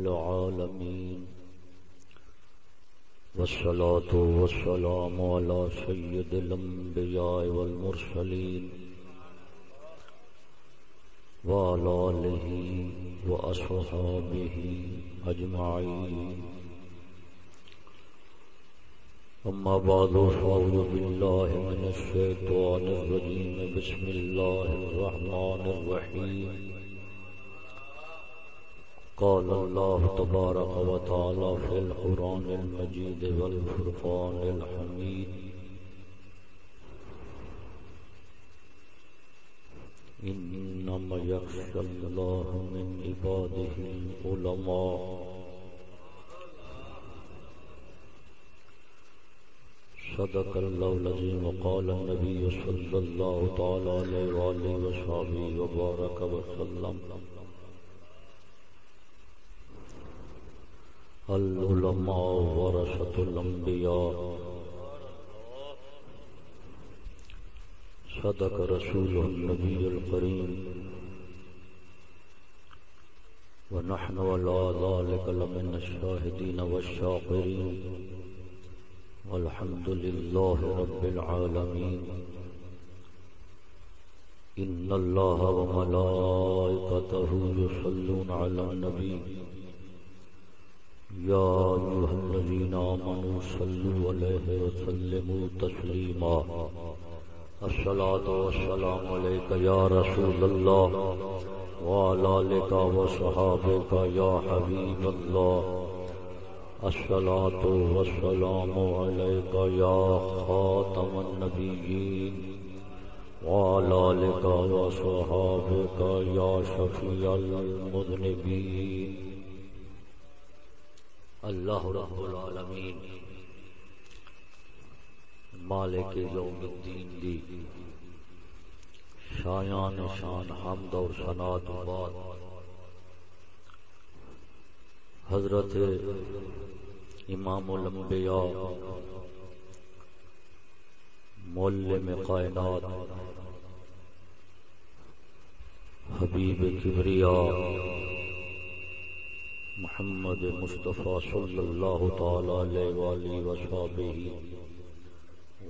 العالمين. والصلاة والسلام على سيد الأنبياء والمرسلين. وعلى آله وأصحابه أجمعين. أما بعد، فأعوذ بالله من الشيطان الرجيم. بسم الله الرحمن الرحيم. قال الله تبارك وتعالى في القرآن المجيد والفرقان الحميد. إنما يخشى الله من عباده العلماء. صدق الله العظيم وقال النبي صلى الله تعالى عليه وآله وصحبه وبارك وسلم. العلماء ورثة الأنبياء. صدق رسوله النبي الكريم. ونحن على ذلك لمن الشاهدين والشاقرين والحمد لله رب العالمين. إن الله وملائكته يصلون على النبي. يا أيها الذين آمنوا صلوا عليه وسلموا تسليما. الصلاة والسلام عليك يا رسول الله وعلى لك وصحابك يا حبيب الله. الصلاة والسلام عليك يا خاتم النبيين وعلى لك وصحابك يا شفيع المذنبين. اللہ رب العالمین۔ مالک یوم الدین دی۔ شایان شان حمد اور سنات بعد حضرت امام الانبیاء مولم کائنات، حبیب کبریاء محمد مصطفیٰ صلی اللہ تعالی علیہ وآلہ وصحبہ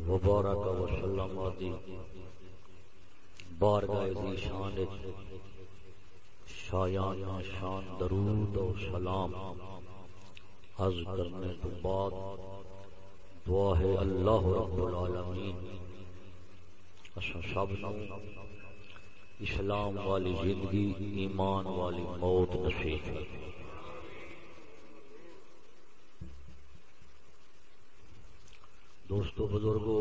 وبارک وسلم آدی بارگاہ دی شان شایان شان درود و سلام۔ عرض کرنے تو بعد دعا ہے اللہ رب العالمین۔ اسا سب نو اسلام والی زندگی، ایمان والی موت نصیب۔ ہے دوستو بزرگو،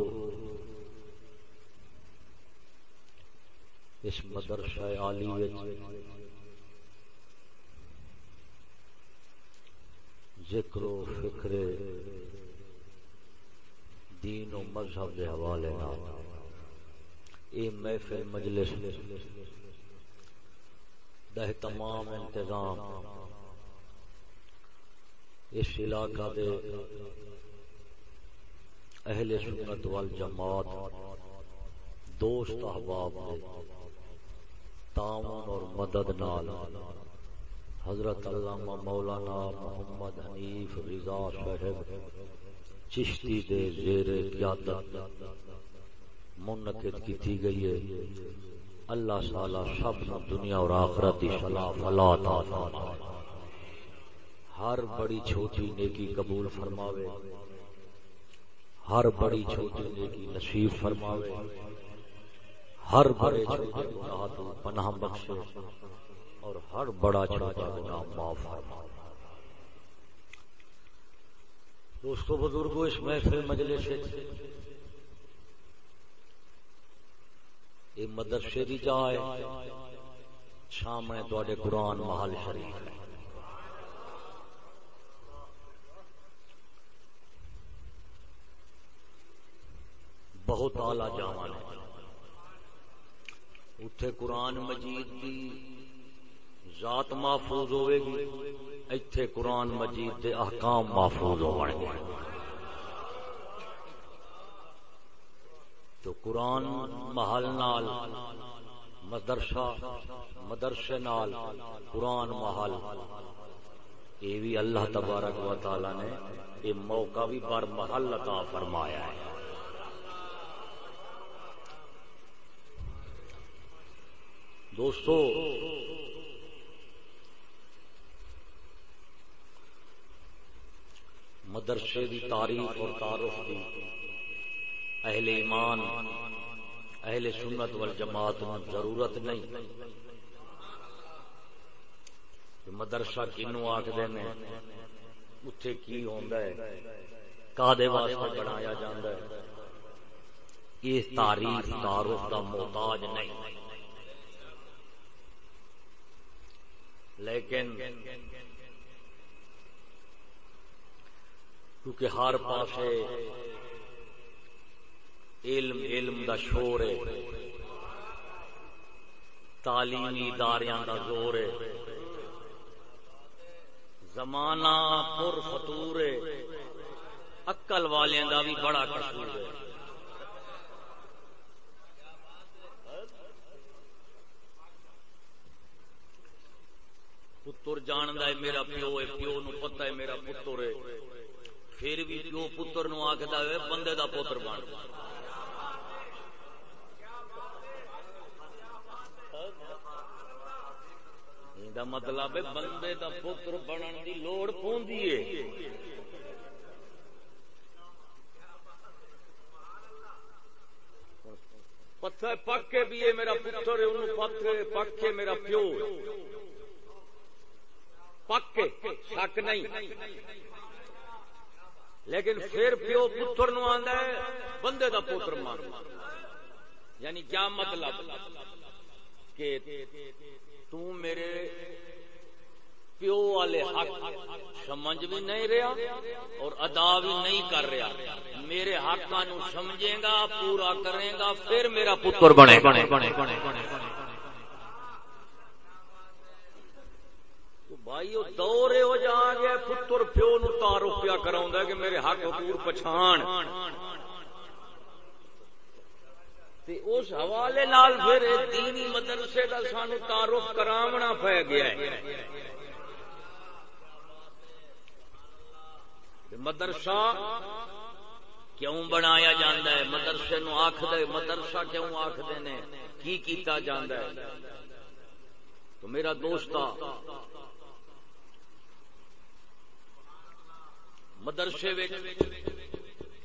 اس مدرسہ عالی ذکر و فکر دین و مذہب کے حوالے یہ محفل مجلس دہ تمام انتظام۔ اس علاقہ دے اہل سنت والجماعت دوست احباب تعاون اور مدد نال حضرت علامہ مولانا محمد حنیف رضا صاحب چشتی دے زیر قیادت منعقد کی گئی ہے۔ اللہ سالہ سب دنیا اور آخرت کی صلاح فلاح ہر بڑی چھوٹی نیکی قبول فرماوے۔ ہر بڑی چھوٹی جی نیکی نصیب فرماوے۔ ہر بڑے چھوٹے گناہ تو پناہ بخشے اور ہر بڑا چھوٹا گناہ معاف فرماوے۔ دوستو بزرگو، اس محفل مجلس یہ مدرسے دی جائے سامنے تے قرآن محل شریف ہے بہت آلہ جامان ہے۔ اتھے قرآن مجید دی ذات محفوظ ہوئے گی اتھے قرآن مجید دے احکام محفوظ ہوئے گی تو قرآن محل نال، مدرسہ، مدرسے نال قرآن محل، یہ بھی اللہ تبارک و تعالی نے، یہ موقع بھی بر محل عطا فرمایا ہے۔ دوستو، مدرسے دی تاریخ اور تعارف دی، اہل ایمان، اہل سنت والجماعت میں ضرورت نہیں۔ مدرسہ کنو آخر نے کی ہوتا ہے؟ کادے واسطے بنایا جاتا ہے؟ یہ تاریخ تعارف کا محتاج نہیں۔ لیکن کیونکہ ہر پاسے علم علم دا شور ہے، تعلیمی اداریاں دا زور ہے، زمانہ پر فتور ہے اکل والوں دا بھی بڑا قصور ہے۔ پتر جاند ہے، میرا پیو ہے، پیو نو پتہ ہے، میرا پتر ہے۔ پھر بھی پیو پتر نو آخر ہے بندے دا پتر بن۔ دا مطلب ہے، بندے دا پتر بنن دی لوڑ پوندی ہے۔ پتھر پکے بھی ہے، میرا پتر ہے انہوں پتھر پکے، میرا پیو۔ پکے شک نہیں۔ لیکن پھر پیو پتر نو آندا ہے، بندے دا پتر مان یعنی کیا مطلب؟ کہ تو میرے پیو والے حق سمجھ بھی نہیں رہا اور ادا بھی نہیں کر رہا۔ میرے حق نو سمجھے گا، پورا کرے گا، پھر میرا پتر بنے بنے بنے بنے بنے بھائی، وہ دور ہو جا گیا، پتر پیو نو تعارف پیا کرا کہ میرے حق حقوق پچھان۔ اس حوالے نال پھر دینی مدرسے کا سانو تعارف کراونا پی گیا ہے۔ مدرسہ کیوں بنایا جاندہ ہے؟ مدرسے نو آخ دے مدرسہ کیوں آخ نے؟ کی کیتا جاندہ ہے؟ تو میرا دوستہ مدرسے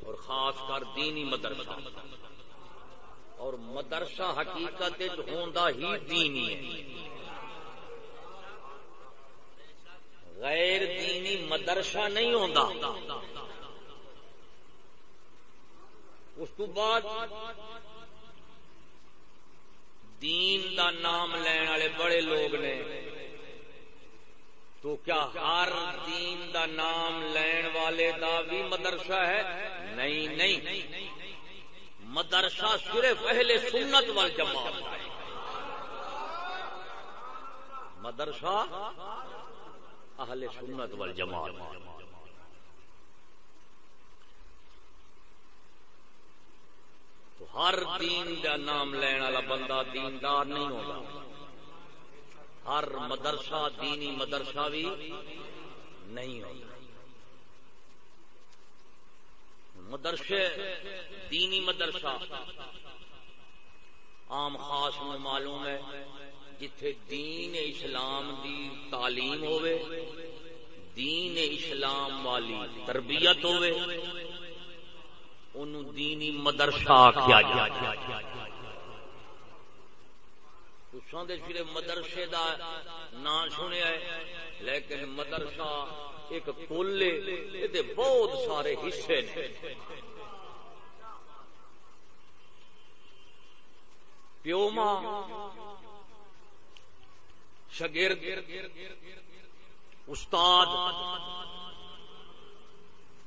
اور خاص کر دینی مدرسہ۔ اور مدرسہ حقیقت ہوندا ہی دینی ہے۔ غیر دینی مدرسہ نہیں ہوندا۔ اس تو بعد دین دا نام لین والے بڑے لوگ نے تو کیا ہر دین دا نام لین والے دا بھی مدرسہ ہے؟ نہیں نہیں۔ مدرسہ صرف اہل سنت وال جماعت مدرسہ اہل سنت وال جماعت تو ہر دین دا نام لین والا بندہ دیندار نہیں ہوگا ہر مدرسہ دینی مدرسہ بھی نہیں ہوتا۔ مدرسے دینی مدرسہ عام خاص میں معلوم ہے جتھے دین اسلام دی تعلیم ہوئے دین اسلام والی تربیت ہوئے انہوں دینی مدرسہ کیا جائے صرف مدرسے دا نام سنیا ہے، لیکن مدرسہ ایک کل بہت سارے حصے نے۔ پیو ماں شگرد استاد،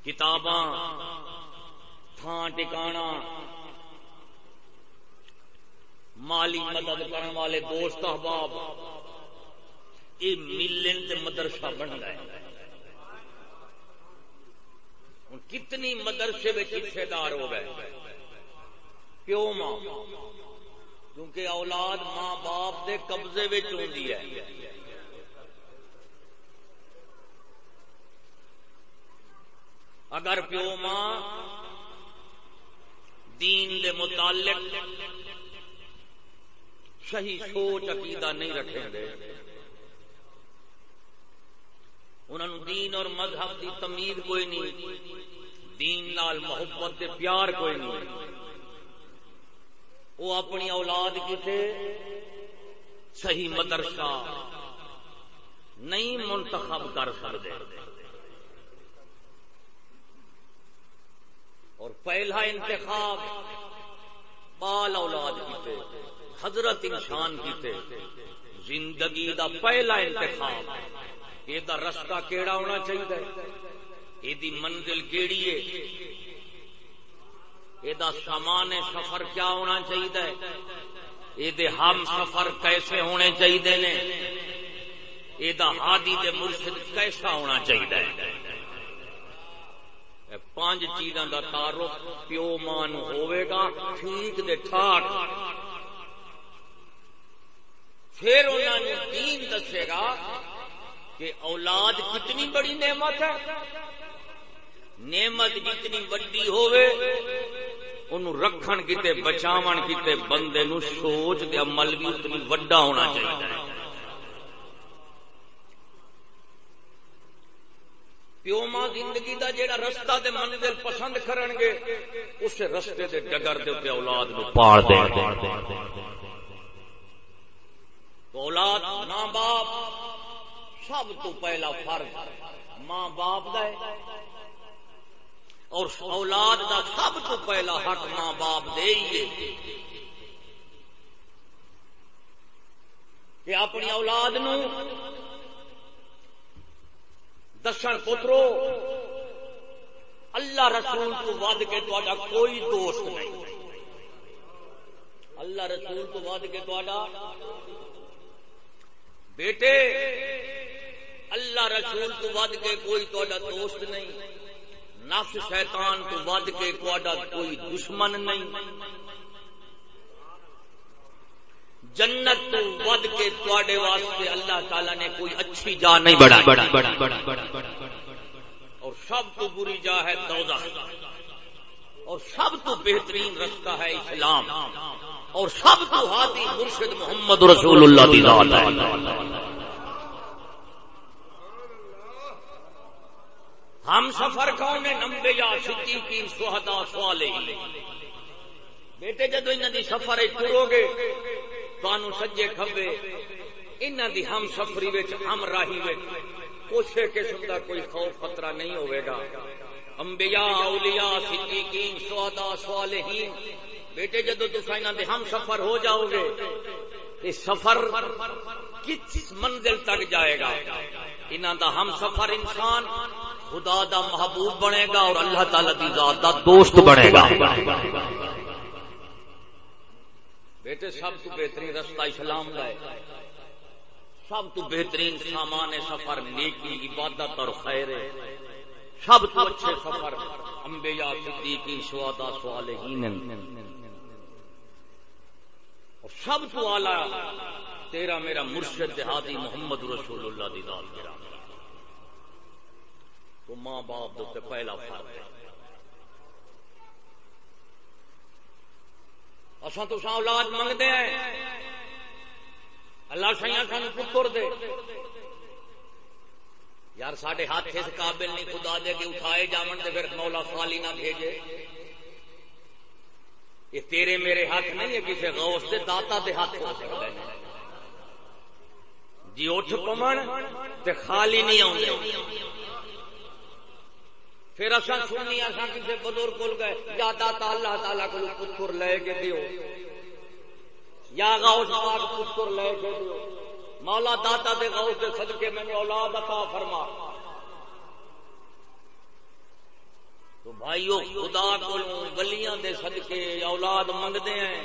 کتاباں تھان ٹکانا مالی مدد کرنے والے دوست احباب یہ ملن مدرسہ بن گئے۔ کتنی مدرسے میں حصے دار ہو گئے۔ پیو ماں، کیونکہ اولاد ماں باپ کے قبضے ہوتی ہے۔ اگر پیو ماں دین دے متعلق صحیح سوچ عقیدہ نہیں رکھیں گے انہوں دین اور مذہب کی تمید کوئی نہیں، دین نال محبت دے پیار کوئی نہیں۔ وہ اپنی اولاد کسی صحیح مدرسہ۔ نہیں منتخب کر سکتے اور پہلا انتخاب بال اولاد کیتے حضرت انسان کیتے زندگی دا پہلا انتخاب، یہ رستہ کیڑا ہونا چاہیے؟ یہ منزل کیڑی ہے؟ یہ سامان سفر کیا ہونا چاہیے؟ یہ ہم سفر کیسے ہونے چاہیے؟ نے یہ ہادی دے مرشد کیسا ہونا چاہیے؟ پانچ چیزاں کا تعارف پیو مان ہوئے گا، ٹھیک دے پھر انہوں نے دین دسے گا کہ اولاد کتنی بڑی نعمت ہے۔ نعمت جتنی وڈی ہوئے انہوں رکھن کتے بچاون کتے بندے نو سوچ دے عمل بھی اتنی وڈا ہونا چاہیے۔ پیو ماں زندگی دا جیڑا رستہ دے منزل پسند کرن گے اس رستے دے ڈگر دے اولاد نو پال دے۔ اولاد، ماں باپ، سب تو پہلا فرض ماں باپ دا ہے۔ اور اولاد دا سب تو پہلا حق ماں باپ دے ہی کہ اپنی اولاد نو دسن پترو، اللہ رسول تو ود کے تا کوئی دوست نہیں۔ اللہ رسول تو ود کے تا بیٹے، اللہ رسول تو ود کے کوئی تا دوست نہیں نفس شیطان تو ود کے کوئی دشمن نہیں۔ جنت تو ود کے تے واسطے اللہ تعالی نے کوئی اچھی جا نہیں بڑا اور سب تو بری جا ہے دوزہ اور سب تو بہترین رستہ ہے اسلام۔ اور سب تو ہاتھی مرشد محمد رسول اللہ کی ذات ہے۔ ہم سفر کون نے نمبے یا سچی کی سہدا سوال بیٹے، جدو ان سفر ٹرو گے تہن سجے کبے ان دی ہم سفری ہم راہی کسی قسم کا کوئی خوف خطرہ نہیں ہوئے گا۔ امبیا اولیاء، صدیقین سہدا صالحین بیٹے، جدو دے ہم سفر ہو جاؤ گے یہ سفر کس منزل تک جائے گا؟ دا ہم سفر انسان خدا دا محبوب بنے گا اور اللہ تعالی دی ذات دا دوست بنے گا۔ بیٹے، سب تو بہترین رستہ اسلام کا ہے۔ سب تو بہترین سامان سفر، نیکی، عبادت اور خیر سب تو اچھے سفر، انبیاء صدیقی شہداء، صالحین۔ سب تو اعلی، تیرا میرا مرشد ہادی محمد رسول اللہ دی ذات تو ماں باپ دے پہلا فرق ہے۔ اصا تو اولاد منگتے ہیں۔ اللہ سیا سان پتر دے۔ یار سڈے ہاتھ اس قابل نہیں، خدا دے کے اٹھائے جامن تے پھر مولا خالی نہ بھیجے۔ یہ تیرے میرے ہاتھ نہیں ہے کسی غوث دے، داتا دے ہاتھ ہو سکتے ہیں جی اٹھ پمن تے خالی نہیں آؤں پھر اصا سننی اصا کسی بزرگ کول گئے۔ یا داتا اللہ تعالی کو پتر لے کے دیو۔ یا غوث پاک پتر لے کے دیو۔ مولا داتا دے غوث دے صدقے میں اولاد عطا فرما۔ تو بھائیو، خدا کو ولیاں دے صدقے اولاد منگدے ہیں۔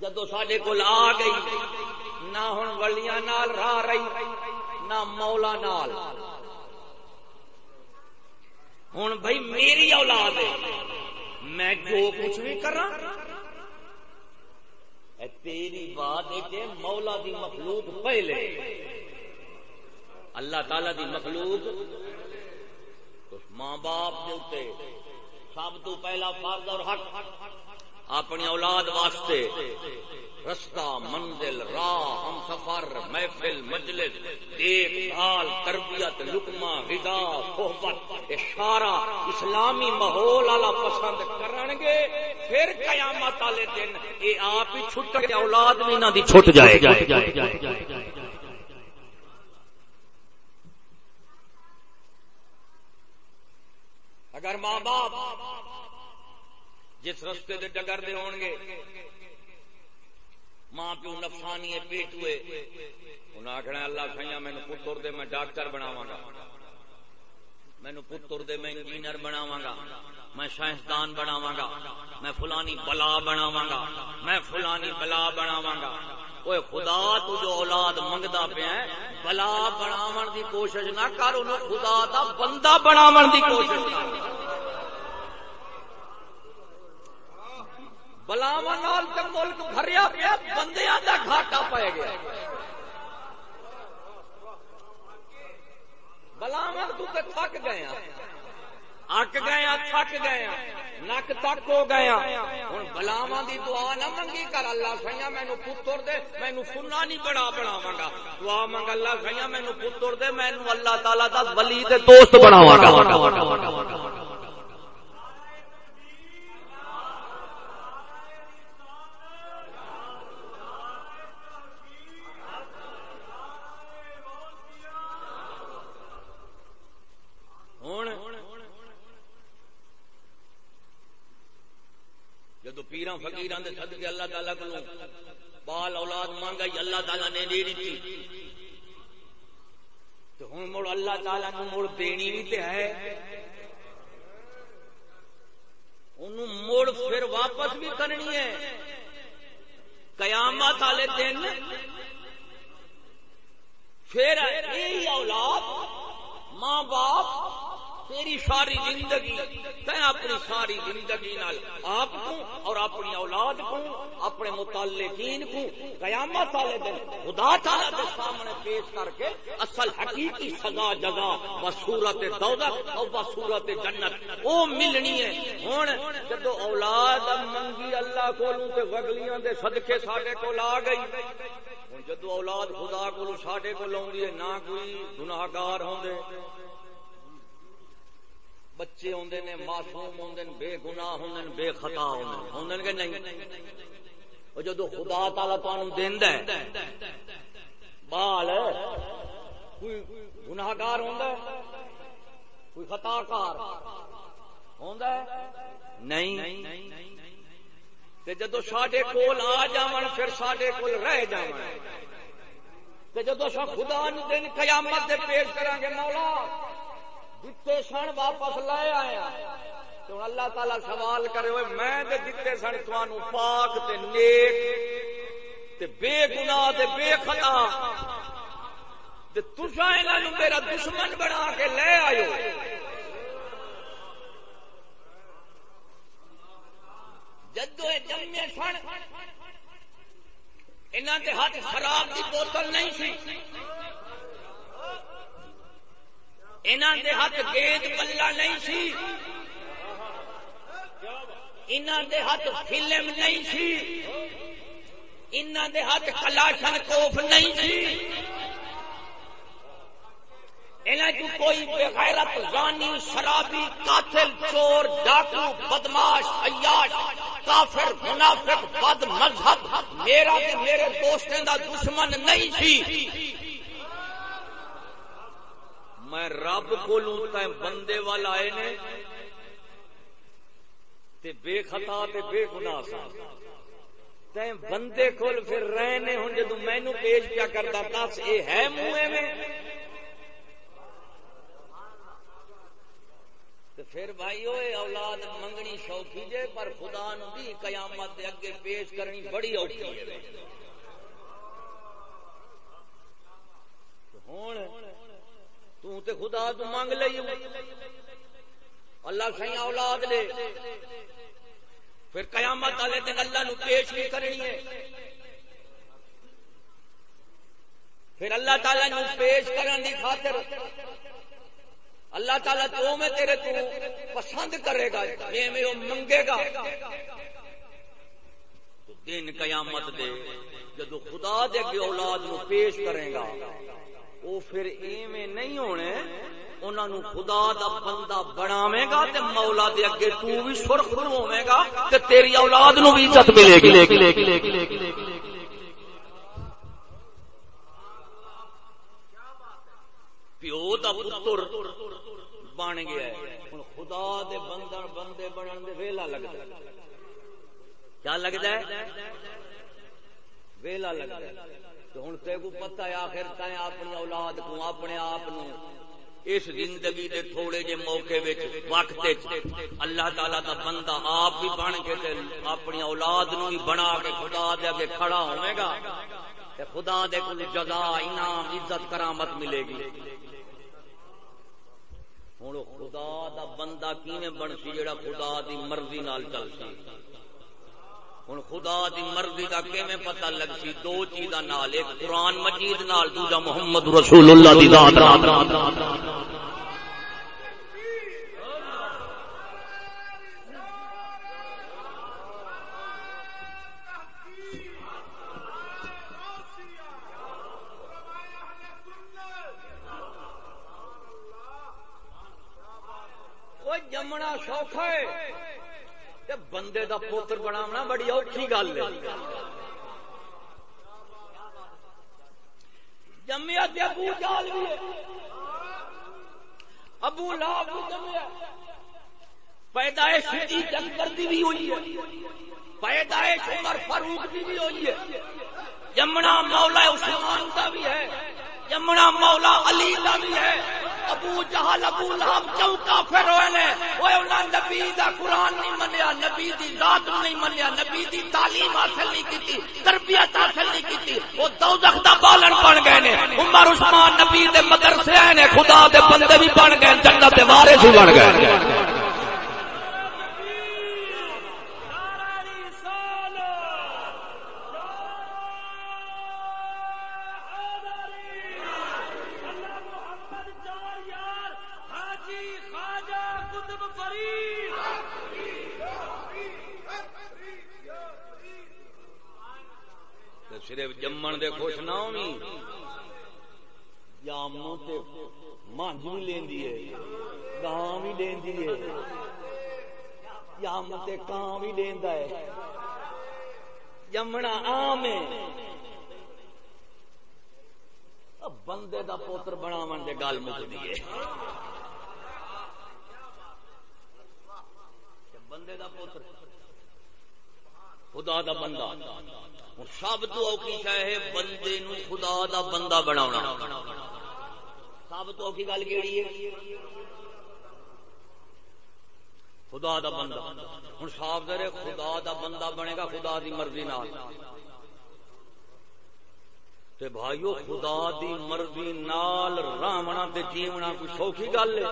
جدو سڈے کول آ گئی، نہ ہن ولیاں نال راہ رہی، نہ مولا نال۔ ہوں بھائی میری اولاد ہے، میں جو کچھ بھی کرا تیری بات ہے مولا دی مخلوق پہلے۔ اللہ تعالی دی مخلوق کچھ ماں باپ دے سب تو پہلا فرض اور حق، اپنی اولاد واسطے رستہ، منزل، راہ ہم سفر محفل، مجلس، دیکھ بھال، تربیت لکما غذا صحبت، اشارہ، اسلامی ماحول والا پسند کرن گے، پھر قیامت والے دن یہ آپ ہی چھٹ کے اولاد بھی نہ دی چھٹ جائے اگر ماں باپ جس رستے دے ڈگر دے ہون گے، ماں پیو نفسانی پیٹ ہوئے انہیں آخنا اللہ سائیا مینو پتر دے میں ڈاکٹر بناواں گا مینو پتر دے میں انجینئر بناواں گا۔ میں سائنسدان بناوا گا، میں فلانی بلا بناوا گا، میں فلانی بلا بناوا گا۔ وہ خدا تو جو اولاد منگتا پیا بلا بناو دی کوشش نہ کر، انہوں خدا دا بندہ بناو دی کوشش کر۔ بلاوا نال تے ملک بھریا پیا، بندیاں دا گھاٹا پے گیا۔ بلاوا تو تے تھک گیا اک گیا تھک گیا نک تک ہو گیا ہوں بلاوا دی دعا نہ منگی کر اللہ سیا مینو پتر دے مینو سننا نہیں بڑا بناوا گا دعا منگ اللہ سیا مینو پتر دے مینو اللہ تعالی دا ولی دے دوست بناو گا جدو پیران فقیران دے صدقے اللہ تعالیٰ کو بال اولاد مانگا اللہ تعالیٰ نے دے دیتی۔ تو ہوں مڑ اللہ تعالیٰ نے مڑ دینی بھی تے ہے۔ انہوں مڑ پھر واپس بھی کرنی ہے۔ قیامت والے دن پھر یہی اولاد ماں باپ تیری ساری زندگی تے اپنی ساری زندگی نال آپ کو اور اپنی اولاد کو اپنے متعلقین کو قیامت والے دن خدا تعالی کے سامنے پیش کر کے اصل حقیقی سزا، جزا بصورت دوزخ اور بصورت جنت۔ او ملنی ہے۔ ہن جدو اولاد منگی اللہ کولوں تے وگلیاں دے صدقے ساڈے کول آ گئی جدو اولاد خدا کو ساڈے کو لاؤں نہ کوئی گناہگار ہوندے بچے آدھے نے، معصوم آدھے بے گنا ہوں بے خطا ہوں کہ نہیں؟ وہ جدو خدا تالا تین بال کوئی گناگار ہوں کوئی خطا کار ہوں نہیں۔ جدو سڈے کول آ جا پھر سڈے کول رہ جا جدو خدا دن قیامت پیش کریں گے مولا دیتے سن واپس لے آیا تو اللہ تعالی سوال کرے ہوئے میں دے دیتے سن تمہوں پاک تے نیک تے بے گناہ تے بے خطا تے تسا انہاں میرا دشمن بنا کے لے آئے جدو جمے سن انہاں دے ہاتھ خراب دی بوتل نہیں سی انہوں دے ہاتھ گیند بلا نہیں سی۔ انہوں دے ہاتھ فلم نہیں سی۔ انہوں دے ہاتھ کلاشن کوف نہیں سی۔ انہیں کوئی بغیرت رانی شرابی، قاتل، چور، ڈاکو، بدماش، عیاش، کافر، منافق، بد مذہب، میرا میرے دوستوں کا دشمن نہیں سی۔ میں رب کو بندے والا آئے نے تے بے خطا تے بے گنا سا۔ بندے کول پھر رہنے ہوں جدو مینو پیش کیا کرتا دس یہ ہے منہ میں پھر بھائی ہوئے اولاد منگنی شوقی جے، پر خدا نو بھی قیامت دے اگے پیش کرنی بڑی اوکھی ہے۔ ہوں تو تے خدا تو مانگ لئی اللہ سی اولاد لے۔ پھر قیامت والے دن اللہ نو پیش بھی کرنی ہے۔ پھر اللہ تعالی نو پیش کرن دی خاطر اللہ تعالیٰ جو میں تیرے تو پسند کرے گا یہ میں وہ منگے گا۔ تو دن قیامت دے جدو خدا دے کے اولاد نو پیش کرے گا وہ پھر ایویں نہیں ہونے انہوں نے خدا دا بندہ بناوے گا تے مولا دے اگے تو بھی سرخ ہوے گا تے تیری اولاد نو بھی عزت ملے گی۔ پیو دا پتر بن گیا ہوں خدا دے بندر بندے بنن دے ویلا لگتا ہے۔ کیا لگتا ہے؟ ویلا لگتا ہے۔ ہوں تے کو پتا ہے آخر تائیں اپنی اولاد کو اپنے آپ اس زندگی دے تھوڑے جے موقع وچ وقت اللہ تعالی دا بندہ آپ بھی بن کے تے اپنی اولاد نو بھی بنا کے خدا دے اگے کھڑا ہوے گا تے خدا دے کول جزا، انعام، عزت، کرامت ملے گی۔ ہوں خدا دا بندہ کیویں بن جڑا خدا دی مرضی نال چل ہوں خدا دی مرضی کا کیویں پتہ لگ سی دو چیزاں نال، ایک قرآن مجید نال، دوجا محمد رسول اللہ دی ذات جمنا سوکھا ہے بندے دا پوتر بناونا بڑی اوکھی گل ہے۔ جمیا ابو جال بھی ہے۔ ابو لاب بھی جمیا پیدائش کی جنگردی بھی ہوئی ہے۔ پیدائش عمر فاروق کی بھی ہوئی ہے۔ جمنا مولا عثمان کا بھی ہے۔ جمنا مولا علی کا بھی ہے۔ ابو جہل، ابو لہب چوکا کافر ہوئے نے۔ اوے انہاں نبی دا قرآن نہیں منیا، نبی دی ذات نہیں منیا، نبی دی تعلیم حاصل نہیں کیتی، تربیت حاصل نہیں کیتی۔ او دوزخ دا بالن بن گئے نے۔ عمر، عثمان نبی دے مدرسے نے، خدا دے بندے بھی بن گئے، جنت دے وارث بھی بن گئے۔ صرف جمن دے خوش نہ ہونی یا تے مانج بھی لیندی ہے، گاں بھی لیندی ہے۔ یا تے کان بھی لیندا ہے۔ جمنا عام ہے۔ بندے دا پوتر بناون دے گل مکدی ہے۔ بندے دا پوتر خدا دا بندہ۔ سب تو اوکھی شہ ہے بندے نو خدا دا بندہ بنا سب تو اوکھی گل کہڑی ہے؟ خدا دا بندہ۔ ہوں صاف دے خدا دا بندہ بنے گا خدا دی مرضی نال۔ تے بھائیو خدا دی مرضی نال رامنا تے جیونا کوئی سوکھی گل ہے؟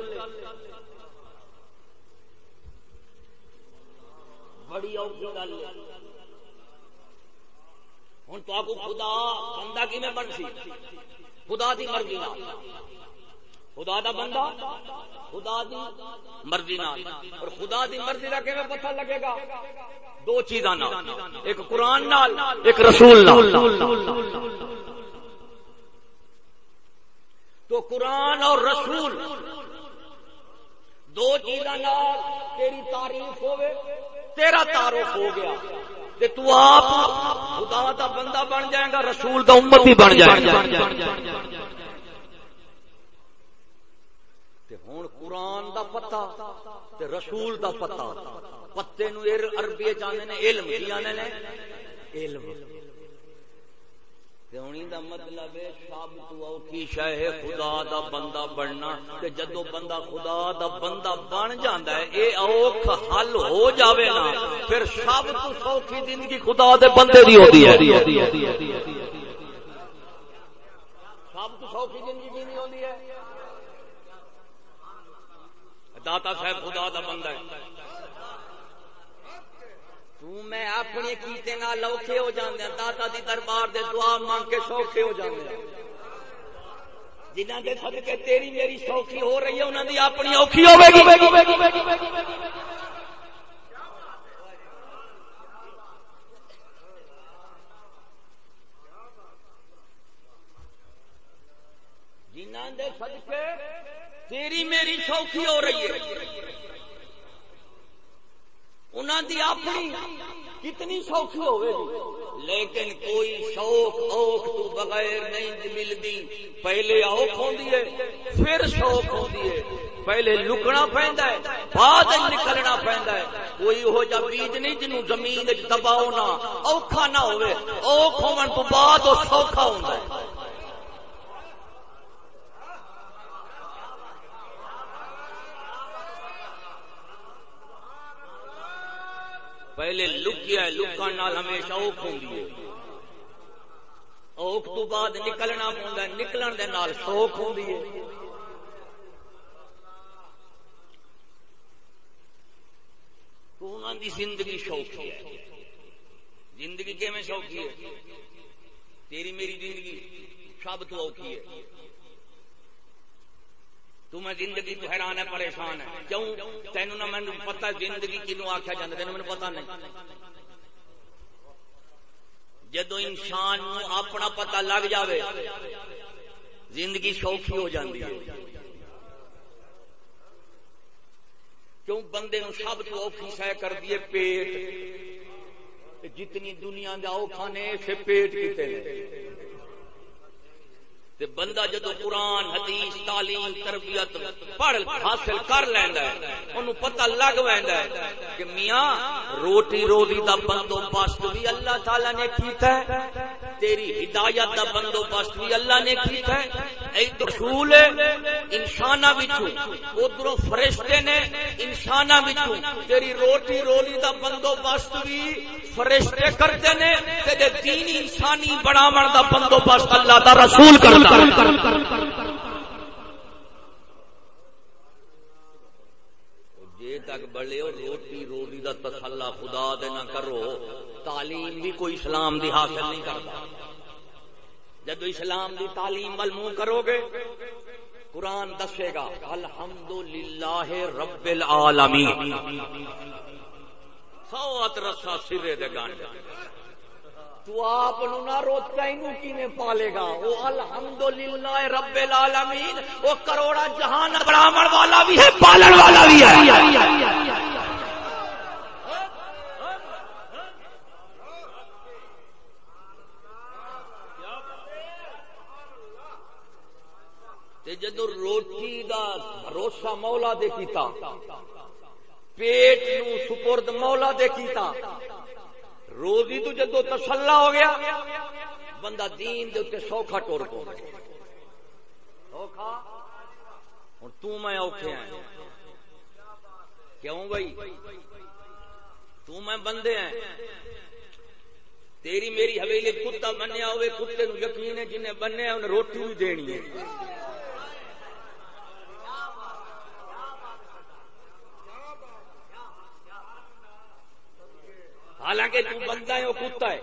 بڑی اوکھی گل ہے۔ ہوں تو خدا بندہ کی بن سی خدا دی مرضی نہ خدا دا بندہ خدا دی مرضی نہ اور خدا دی مرضی کا کہ پتہ لگے گا؟ دو چیزاں نال۔ ایک قرآن نال، ایک رسول تو قرآن اور رسول دو چیزاں نال تیری تعریف ہوئے تیرا تعارف ہو گیا۔ تو آپ خدا دا بندہ بن جائے گا، رسول دا امت ہی بن جائے گا۔ ہوں قرآن دا پتا رسول دا پتا پتے نو عربی چاہتے نے، علم کی آنے نے۔ علم۔ ہونی دا مطلب ہے سب تو شہ خدا دا بندہ بننا جدو بندہ خدا دا بندہ بن جانا ہے، اے اوکھ حل ہو جاوے نا، پھر سب تو سوکھی زندگی خدا دے بندے دی ہوتی ہے۔ سب تو سوکھی زندگی نہیں ہوتی ہے۔ داتا صاحب خدا دا بندہ ہے۔ میں اپنے کیتے نہ لوکھے ہو جاندے ہاں، دادا دی دربار دے دعا مانگ کے سوکھے ہو جاندے جنہ کے صدقے تیری میری سوکھی ہو رہی ہے انہوں کی اپنی اوکھی ہوے گی۔ جنہ دے صدقے تیری میری سوکھی ہو رہی ہے۔ انہوں دی اپنی کتنی سوکھی ہوئے گی؟ لیکن کوئی شوق اوکھ تو بغیر نہیں ملتی پہلے اوکھ ہوندی ہے، پھر شوق ہوندی ہے۔ پہلے لکنا پہندا ہے، بعد نکلنا پہندا ہے۔ کوئی ہو جا بیج نہیں جنوں زمین وچ دباؤ نہ اوکھا نہ ہوے اوکھ ہون تو بعد او سوکھا ہوندا ہے۔ پہلے لکیا لکن ہمیشہ اوکھ ہوں اوکھ تو بعد نکلنا پہ نکلن دے نال سوکھ ہوں دی زندگی شوقی ہے۔ زندگی کی میں شوقی ہے؟ تیری میری زندگی سب تو اوکھی ہے۔ تمہیں زندگی تو حیران ہے، پریشان ہے۔ کیوں؟ تینوں نہ مینو پتا زندگی کنو آخیا جاتا تین مجھے پتا نہیں۔ جدو انسان اپنا پتا لگ جاوے، زندگی سوکھی ہو جاتی ہے۔ کیوں؟ بندے نو سب تو اوکھی سہ کر دیے پیٹ۔ جتنی دنیا کا اوکھا نے اسے پیٹ کیتے تے بندہ جدو قرآن، حدیث، تعلیم، تربیت پڑھ حاصل کر لینا ہے، انہوں پتہ لگ ویندا ہے کہ میاں، روٹی روزی دا بندوبست بھی اللہ تعالی نے کیتا ہے، تیری ہدایت دا بندوبست بھی اللہ نے کیتا ہے۔ اے رسول انساناں وچوں فرشتے نے انساناں وچوں تیری روٹی روزی دا بندوبست بھی فرشتے کرتے نے تے دین انسانی بڑاون دا بندوبست اللہ دا رسول کرتا جی تک بڑے روٹی روٹی دا تسلا خدا دے نہ کرو، تعلیم بھی کوئی اسلام دی حاصل نہیں کرتا۔ جب اسلام دی تعلیم وال منہ کرو گے، قرآن دسے گا الحمد للہ رب العالمین۔ سوات رسا سرے دے گانے۔ تو آپ نہ روتا ہی میں پالے گا؟ وہ الحمد للہ رب العالمین وہ کروڑا جہان براہمن والا بھی ہے، پالن والا بھی ہے۔ جدو روٹی دا بھروسہ مولا دے کیتا، پیٹ نو سپرد مولا دے کیتا روزی تو جدو تسلا ہو گیا، بندہ دین دے اتنے سوکھا ٹور کو سوکھا؟ اور تو میں اوکھے ہیں کیوں بھائی؟ تو میں بندے ہیں تیری میری حویلی کتا بنیا ہوئے، کتے نو یقین ہے جنہیں بننے انہیں روٹی بھی دینی ہے۔ حالانکہ تو بندہ ہے، وہ کتا ہے۔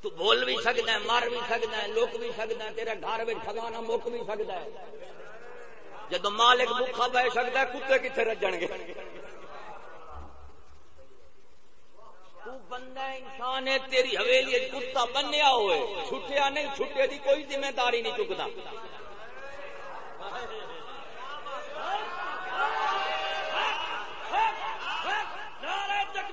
تو بول بھی سکتا ہے، مار بھی سکتا ہے، لوک بھی سکتا ہے، تیرے گھر میں ٹھگانا مک بھی سکتا ہے۔ جدو مالک بکھا بہ سکتا ہے، کتے کتنے رجن گے؟ تو بندہ انسان ہے، تیری حویلی کتا بنیا ہوئے، چھٹیا نہیں، چھٹے دی کوئی ذمہ داری نہیں چکتا۔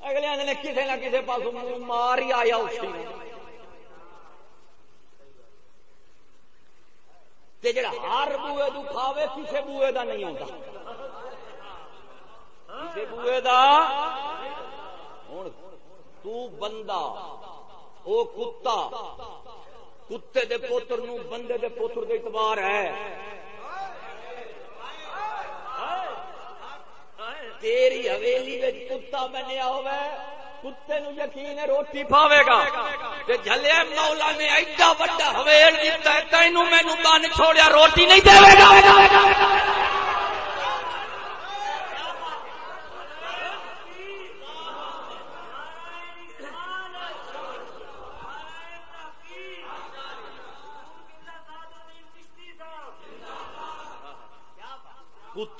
اگلے نے کسی نہ کسی پاس مار ہی آیا اسی جڑا ہر بوے تو کھاوے کسی بوے دا نہیں ہوتا۔ کسی بوے دا؟ ہوں تو بندہ، او کتا۔ کتے دے پوتر نو بندے دے پوتر دے اعتبار ہے۔ تیری حویلی کتا بنیا ہوا کتے نو یقین ہے روٹی پاوے گا۔ تے مولا نے ایڈا وڈا حویل دتا ہے، تینوں مینوں بن چھوڑیا، روٹی نہیں دے گا۔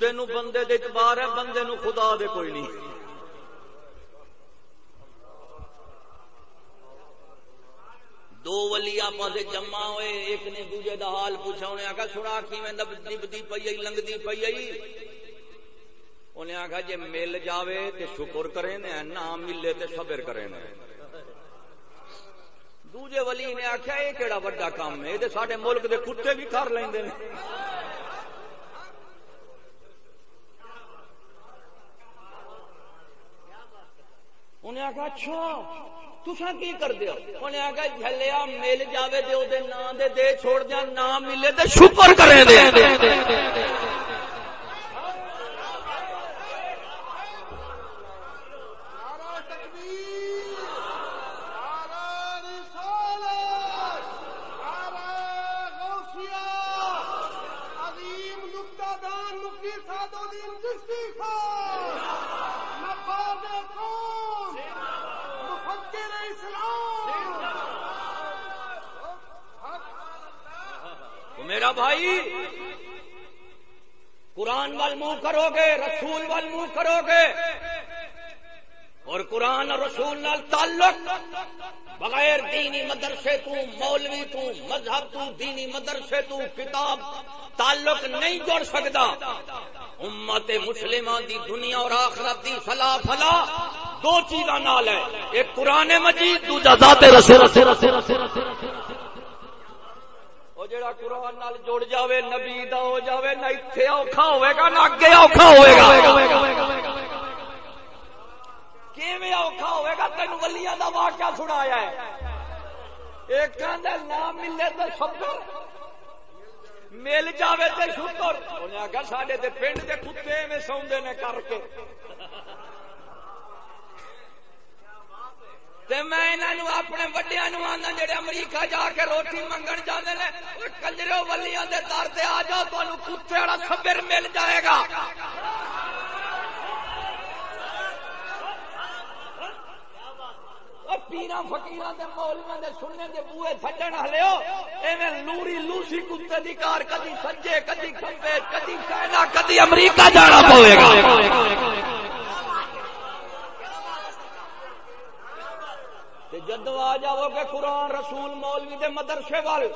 کتے بندے دے اعتبار ہے، بندے نو خدا دے کوئی نہیں۔ دو ولی آپ سے جمع ہوئے، ایک نے دوجے دا حال پوچھا، انہیں آخا سنا کی میں نبدی پی لنگتی پی آئی؟ انہیں آخا جی مل جاوے تے شکر کریں نہ ملے تے صبر کریں دوجے ولی نے آخیا یہ کہڑا وڈا کام ہے، یہ سارے ملک دے کتے بھی کر لیں انہیں آخا اچھا تسا کی کر دیا انہیں آخا جلیا مل جائے دے نام دے دے چھوڑ دیا نام ملے تو شکر کریں دے۔ میرا بھائی، قرآن وال منہ کرو گے، رسول وال منہ کرو گے۔ اور قرآن اور رسول نال تعلق، بغیر دینی مدرسے تو، مولوی تو، مذہب تو، دینی مدرسے تو، کتاب، تعلق نہیں جوڑ سکتا۔ امت مسلمہ دی دنیا اور آخرت دی فلا فلا دو چیزاں نال ہے۔ ایک قرآن مجید، دوجا ذات رسول۔ جڑا قرآن نال جڑ جاوے، نبی دا ہو جاوے، نہ اتنے اوکھا ہوئے گا، نہ اگے اوکھا ہوئے گا۔ کیویں اوکھا ہوئے گا؟ تین ولیاں دا واقعہ سنایا ہے۔ ایک کہندا نام ملے تے شکر مل جاوے تے شکر۔ انہیں آخیا ساڈے تے پنڈ دے کتے میں سوندے نے کر کے۔ میں اپنے وڈیا نو آنا جڑے امریکہ جا کے روٹی منگن جانے نے ولیاں دے در سے آ جاؤ تمہیں کتے والا خبر مل جائے گا پیرا فکیر مولویا دے سننے دے بوئے تھڈن ہلو ایویں لوری لوسی کتے دی کار کدی سجے کدی کھبے کدی چائنا کدی امریکہ جانا پوے گا دعا جاؤ گے قرآن رسول مولوی دے مدرسے وال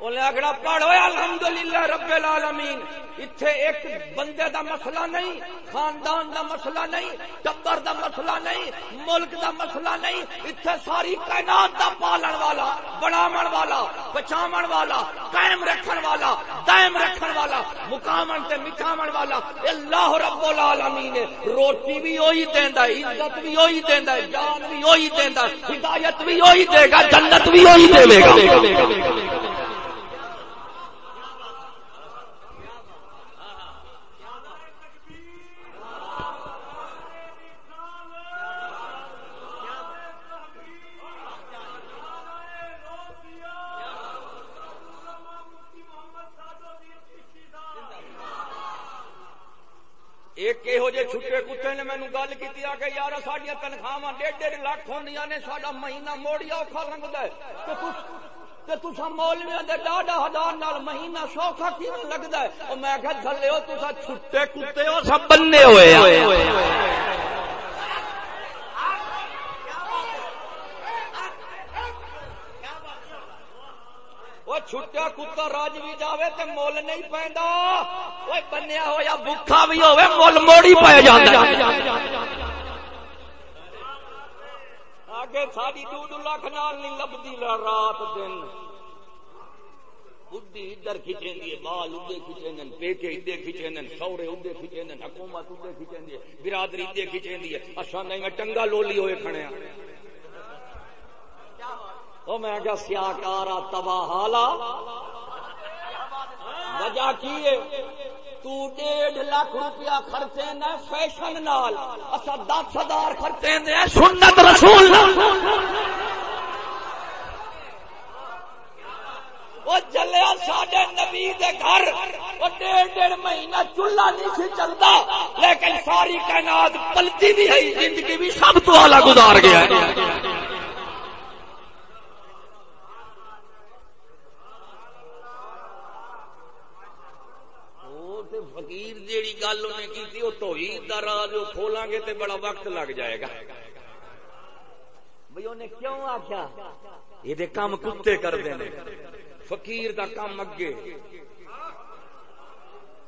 انہیں آگڑا پڑھو الحمدللہ رب العالمین، اتھے ایک بندے دا مسئلہ نہیں، خاندان دا مسئلہ نہیں، ٹبر دا مسئلہ نہیں، ملک دا مسئلہ نہیں، اتھے ساری کائنات دا پالن والا، بناون والا، بچاون والا، قائم رکھن والا، دائم رکھن والا مقامن تے مٹھاون والا، اللہ رب العالمین، روٹی بھی وہی دیندا ہے، عزت بھی وہی دیندا ہے جان بھی وہی دیندا ہے، ہدایت بھی وہی دے گا، جنت بھی وہی دے گا۔ ایک یہو جہ چھٹے کتے نے مینو گل کی آ کہ یار سڈیا تنخواہ ڈیڑھ ڈیڑھ لاکھ ہوں نے سا مہینہ موڑیا اوکھا لگتا ہے۔ تسا مولویا ڈاڈا ہزار نال مہینہ سوکھا کی لگتا ہے؟ میں کہ تھلے ہو تو چھٹے کتے ہو، سب بننے ہوئے وہ چھٹیا کتا راج بھی جاوے تے مول نہیں پہندا وہ بنیا ہوا بھوکا بھی ہوے مول موڑی پے جاندا آگے ساری دو دو لاکھ نال نہیں لبدی رات دن بڈی ادھر کھچیں دی بال ادھر کھچیں دن پیکے ادھر کھچیں دن سورے ادھر کھچیں دن حکومت ادھر کھچیں دی برادری ادھر کھچیں دی اساں نہیں ٹنگا لولی ہوئے کھڑے ہیں وہ میں کیا سیاہ کارا تباہ حالا۔ وجہ کی ہے؟ تو ڈیڑھ لاکھ روپیہ خرچے نے فیشن نال۔ اصا دس ہزار خرچے نے سنت رسول وہ چلیا ساڈے نبی دے گھر وہ ڈیڑھ ڈیڑھ مہینہ چولہا نہیں سی چلتا لیکن ساری کائنات پلتی بھی ہے، زندگی بھی سب تو اعلی گزار گیا فقیر جیڑی گل انہیں کی تھی وہ توحید دا راز وہ کھولاں گے تے بڑا وقت لگ جائے گا۔ بھئی انہیں کیوں آخیا یہ کام کتے کر دیں فقیر دا کام اگے۔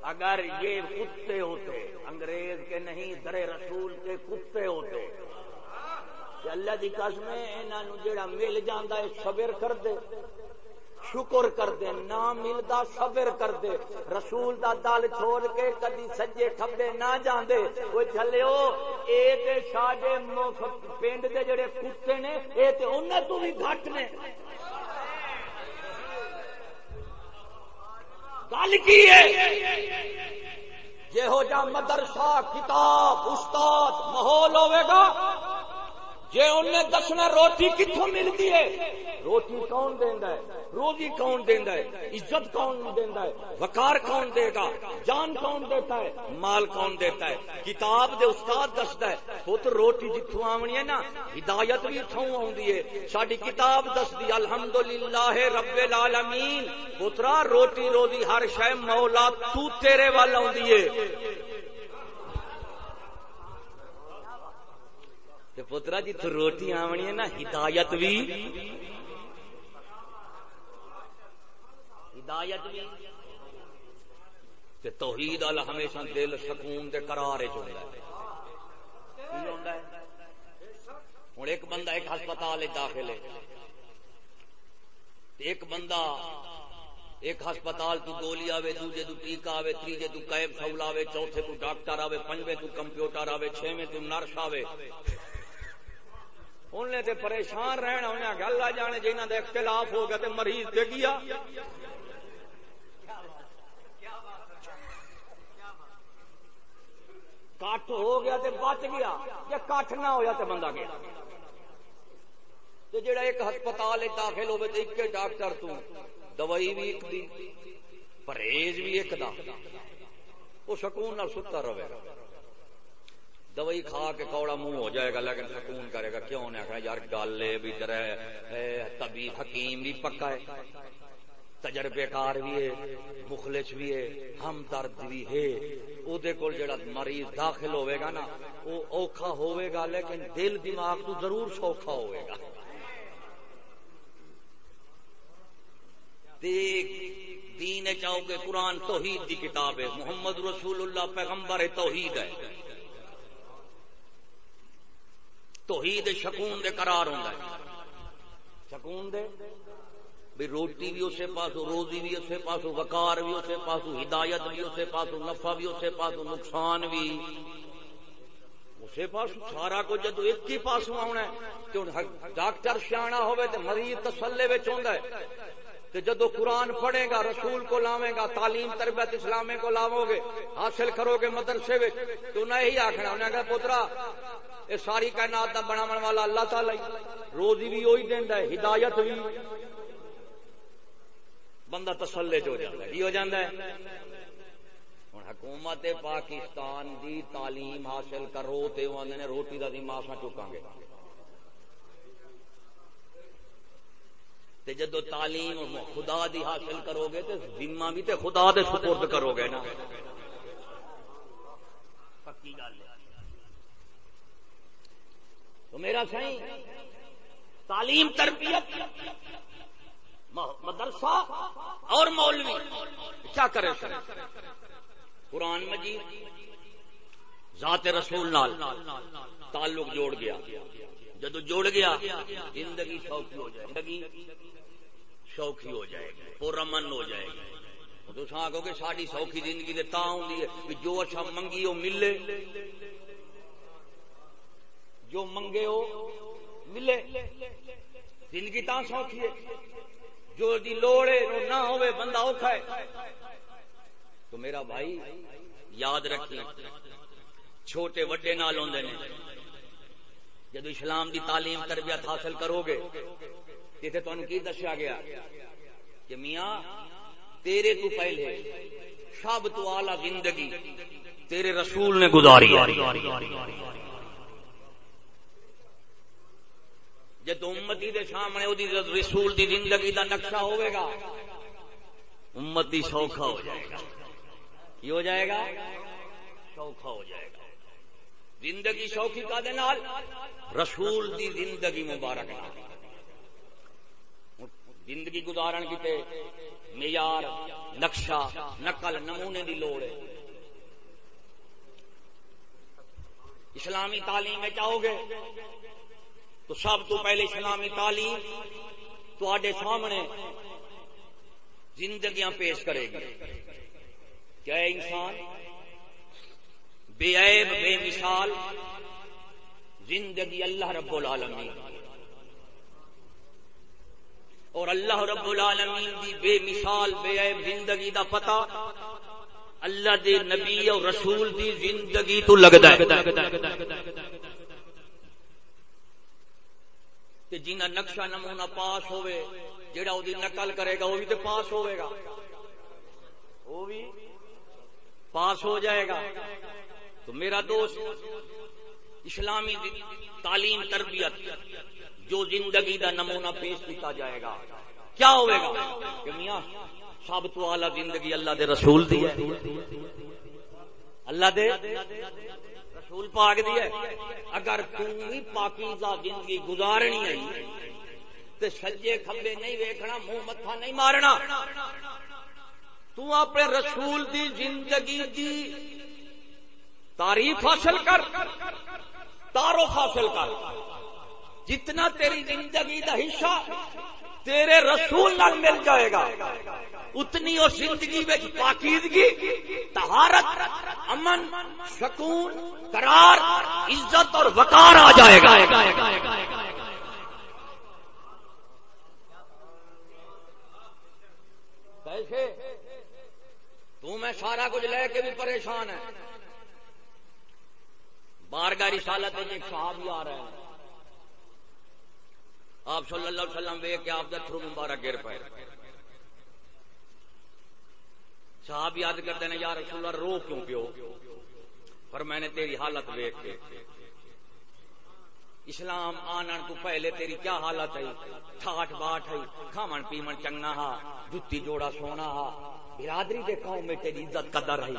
اگر یہ کتے ہوتے انگریز کے نہیں درے رسول کے کتے ہوتے۔ اللہ کی قسم انہوں جڑا مل جانا ہے صبر کر دے۔ شکر کر دے نہ ملتا، صبر کر دے رسول دا دل چھوڑ کے کدی سجے کھبے نہ جاندے۔ وہ چلو اے تے ساڈے پنڈ دے جڑے کتے نے، اے تے انہاں تو بھی گھٹ نے۔ گل کی جہو جا مدرسہ، کتاب، استاد، ماحول ہوے گا۔ جی انہیں دسنا روٹی کتوں ملتی ہے؟ روٹی کون دینا ہے؟ روزی کون دینا ہے؟ عزت کون دینا ہے؟ وقار کون دے گا؟ جان کون دیتا ہے؟ مال کون دیتا ہے؟ کتاب دے استاد دستا ہے۔ پتر روٹی جتوں آونی ہے نا، ہدایت بھی اتوں آدھی ہے۔ ساری کتاب دستی الحمد للہ رب العالمین۔ پترا روٹی روزی ہر شہ مولا تو تیرے وال آدھی ہے پترا جی تو روٹی آنی ہے نا، ہدایت بھی۔ ہدایت بھی۔ توحید والا ہمیشہ دل سکون دے قرار ہوں ایک بندہ ایک ہسپتال داخل ہے۔ ایک بندہ ایک ہسپتال تو گولی آوے، دوجے تو ٹیکا آوے تیجے تو کیب سول آوے، چوتھے تو ڈاکٹر آوے، پنجویں تو کمپیوٹر آوے، چھویں تو نرس آوے۔ انہیں تے پریشان رہنا انہیں گل آ جانے جنہ کا اختلاف ہو گیا تے مریض دے گیا۔ کٹ ہو گیا تے بچ گیا۔ یا کٹ نہ ہوا تے بندہ گیا۔ تے جڑا ایک ہسپتال داخل ہوئے تے ایک ڈاکٹر تو دوائی بھی ایک دی، پرہیز بھی ایک دا۔ وہ سکون نہ ستا رہے۔ گا دوائی کھا کے کوڑا منہ ہو جائے گا، لیکن سکون کرے گا۔ کیوں نے آخر یار، گل بھی در تبھی حکیم بھی پکا ہے، تجربے کار بھی ہے، مخلص بھی ہے ہم درد بھی ہے۔ وہ جڑا مریض داخل ہوئے گا نا وہ اوکھا ہوئے گا، لیکن دل، دماغ تو ضرور سوکھا ہوئے گا۔ دین چاہو گے قرآن توحید دی کتاب ہے، محمد رسول اللہ پیغمبر توحید ہے۔ توحید شکون دے قرار ہوں شکون دے؟ بھی روٹی بھی اسے پاسو روزی بھی اسے پاسو وقار بھی اسے پاسو ہدایت بھی اسے پاسو نفع بھی اسے پاسو نقصان بھی۔ اسے پاسو سارا کچھ جدو ایک ہی پاسو آنا ہے ڈاکٹر سیاح ہوئے تو مریض تسلے ہے۔ جدو قرآن پڑھے گا، رسول کو لاوے گا، تعلیم، تربیت اسلام کو لاو گے، حاصل کرو گے مدرسے تو انہیں یہی آخنا انہیں کہ پوترا یہ ساری کائنات کا بنا والا اللہ تعالی، روزی بھی وہی دینا ہے، ہدایت بھی۔ بندہ تسلے چ ہو جاتا ہے ہو جاتا ہے؟ ہوں حکومت پاکستان دی تعلیم حاصل کرو تو آدھے روٹی کا ماسا چکا گے۔ تے جدو تعلیم خدا دی حاصل کرو گے تو ذمہ بھی تے خدا دے سپرد کرو گے نا۔ پکی گل تو میرا سی تعلیم تربیت مدرسہ اور مولوی کیا کرے سر؟ قرآن مجید، ذات رسول نال تعلق جوڑ گیا۔ جدو جوڑ گیا، زندگی سوکھی ہو جائے زندگی سوکھی ہو جائے گی پورمن ہو جائے گی۔ تو آخو گے ساری سوکھی زندگی تا جو اچھا منگی وہ ملے۔ جو منگے ہو ملے۔ زندگی تا سوکھی ہے۔ جو دی لوڑے نہ ہوئے بندہ اوکھا ہے۔ تو میرا بھائی، یاد رکھیں چھوٹے وڈے نال ہوندے نے۔ جدو اسلام دی تعلیم تربیت حاصل کرو گے تے تانوں کی دسیا گیا؟ کہ میاں، تیرے تو پہلے سب تو اعلی زندگی تیرے رسول نے گزاری جد امتی دے سامنے رسول دی زندگی دا نقشہ ہوئے گا امتی سوکھا ہو جائے گا۔ کی ہو جائے گا؟ سوکھا ہو جائے گا۔ زندگی سوکھی کا دے نال رسول دی زندگی مبارک زندگی گزارن کیتے معیار، نقشہ، نقل، نمونے دی لوڑ ہے۔ اسلامی تعلیم میں چاہو گے، تو سب تو پہلے اسلامی تعلیم تے سامنے زندگیاں پیش کرے گی۔ کیا انسان؟ بے عیب، بے مثال، زندگی اللہ رب العالمین اور اللہ رب العالمین دی بے مثال، بے عیب زندگی دا پتہ اللہ دے نبی اور رسول دی زندگی تو لگتا ہے۔ کہ جنہ نقشہ نمونہ پاس ہوئے، جڑا وہ نقل کرے گا وہ بھی تو پاس ہوئے گا۔ وہ بھی پاس ہو جائے گا۔ تو میرا دوست اسلامی تعلیم تربیت جو زندگی دا نمونہ پیش کیتا جائے گا، کیا ہوئے گا؟ کہ میاں سب تو اعلی زندگی اللہ دے رسول دی ہے۔ اللہ دے رسول پاک دی ہے۔ اگر تھی پاکیزہ زندگی گزارنی ہے تو سجے کھبے نہیں ویکھنا، منہ متھا نہیں مارنا تو اپنے رسول دی زندگی دی تعریف حاصل کر، تعارف حاصل کر۔ جتنا تیری زندگی دا حصہ تیرے رسول نال مل جائے گا، اتنی اور زندگی میں پاکیزگی تہارت امن، سکون، قرار، عزت اور وقار آ جائے گا۔ کیسے تو میں سارا کچھ لے کے بھی پریشان ہے۔ بارگاہ رسالت ایک صاحب آ رہے ہیں۔ آپ صلی اللہ علیہ وسلم وے کہ آپ کا تھرو مبارک گر پائے۔ صاحب یاد کرتے ہیں یار رسول اللہ، رو کیوں پیو؟ پر میں نے تیری حالت ویک کے۔ اسلام آنن تو پہلے تیری کیا حالت ہے؟ ٹھاٹ باٹ ہے، کھامن پیمن چنگنا ہا، جتی جوڑا سونا ہا۔ برادری دے قوم میں تیری عزت قدر ہے۔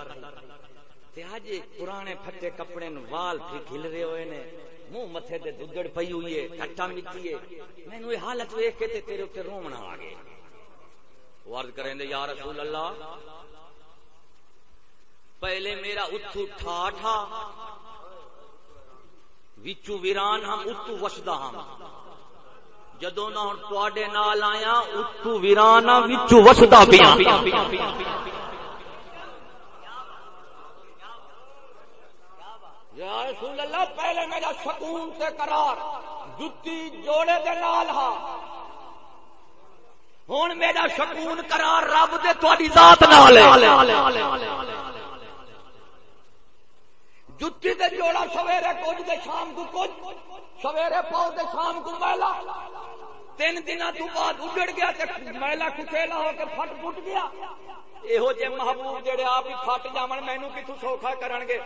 تے آج پرانے پھٹے کپڑے وال پھر کھل رہے ہوئے نے۔ منہ متھے تے دگڑ پئی ہوئی ہے ٹٹا مٹی ہے۔ مینوں یہ حالت ویکھ کے تے تیرے اوپر رومنا آ گیا ورد کریں دے، یا رسول اللہ، پہلے میرا اتو ٹھاٹھا وچو ویران ہم اتو وسدا ہم۔ جدو نہ ہن تواڈے نال آیا اتو ویران ہاں، وچو وسدا پیا یا رسول اللہ، پہلے میرا سکون سے قرار، جتی جوڑے دے نال ہا ہوں میرا سکون قرار رب دے تھوڑی ذات نال جتی دے جوڑا سویرے کچھ دے شام کو کچھ سویرے پاؤ دے شام کو میلا تین دن تو بعد اجڑ گیا تے میلا کچیلا ہو کے پھٹ پھٹ گیا۔ یہو جے محبوب جڑے آپ ہی پھٹ جاون مینوں کتھوں سوکھا کرن گے؟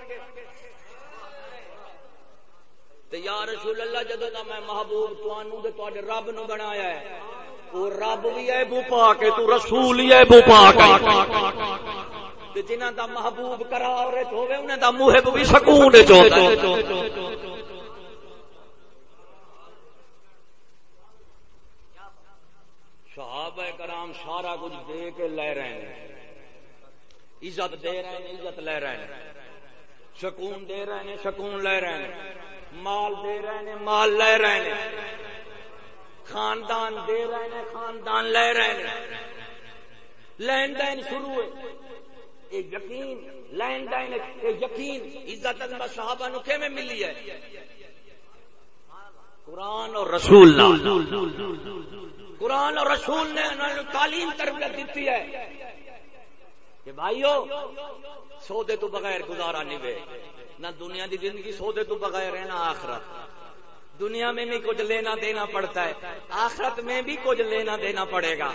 تے یا رسول اللہ جدو دا میں محبوب توانوں دے تواڈے رب نو بنایا ہے وہ رب بھی ہے بو پا کے تو رسول ہی ہے بو پا کے جنہ دا محبوب قرار وچ ہوے انہاں دا محب بھی سکون وچ ہوندا ہے۔ صحابہ کرام سارا کچھ دے کے لے رہے ہیں۔ عزت دے رہے ہیں، عزت لے رہے ہیں۔ سکون دے رہے ہیں، سکون لے رہے ہیں۔ مال دے رہے ہیں مال لے رہے ہیں خاندان دے رہے ہیں خاندان لے رہے ہیں لین دین شروع ہے یقین، لین دین یقین، عزت صحابہ نو میں ملی ہے؟ قرآن اور رسول قرآن اور رسول نے تعلیم تربیت دیتی ہے۔ کہ بھائیو، سودے تو بغیر گزارا نہیں وے نہ دنیا دی زندگی سودے تو بغیر ہے، نہ آخرت۔ دنیا میں بھی کچھ لینا دینا پڑتا ہے، آخرت میں بھی کچھ لینا دینا پڑے گا۔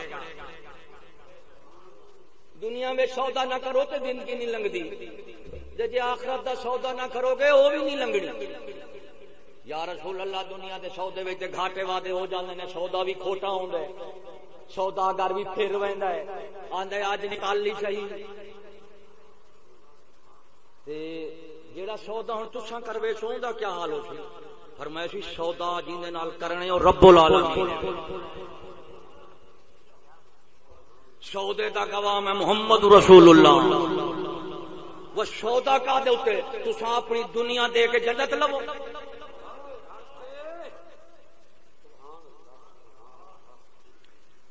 دنیا میں سودا نہ کرو تو زندگی نہیں لنگتی۔ جی آخرت دا سودا نہ کرو گے، وہ بھی نہیں لنگنی۔ یا رسول اللہ، دنیا دے سودے گھاٹے وعدے ہو جاندے نے، سودا بھی کھوٹا ہوندا ہے۔ سوداگر بھی پھر ویندا ہے۔ آندا اج نکال لی صحیح تے جیڑا سودا ہن تساں کروے سو دا کیا حال ہو سی؟ فرمایا سی سودا جین دے نال کرنے اور رب العالمین۔ سودے دا گواہ میں محمد رسول اللہ۔ وہ سودا کا دے اوتے تساں اپنی دنیا دے کے جنت لو۔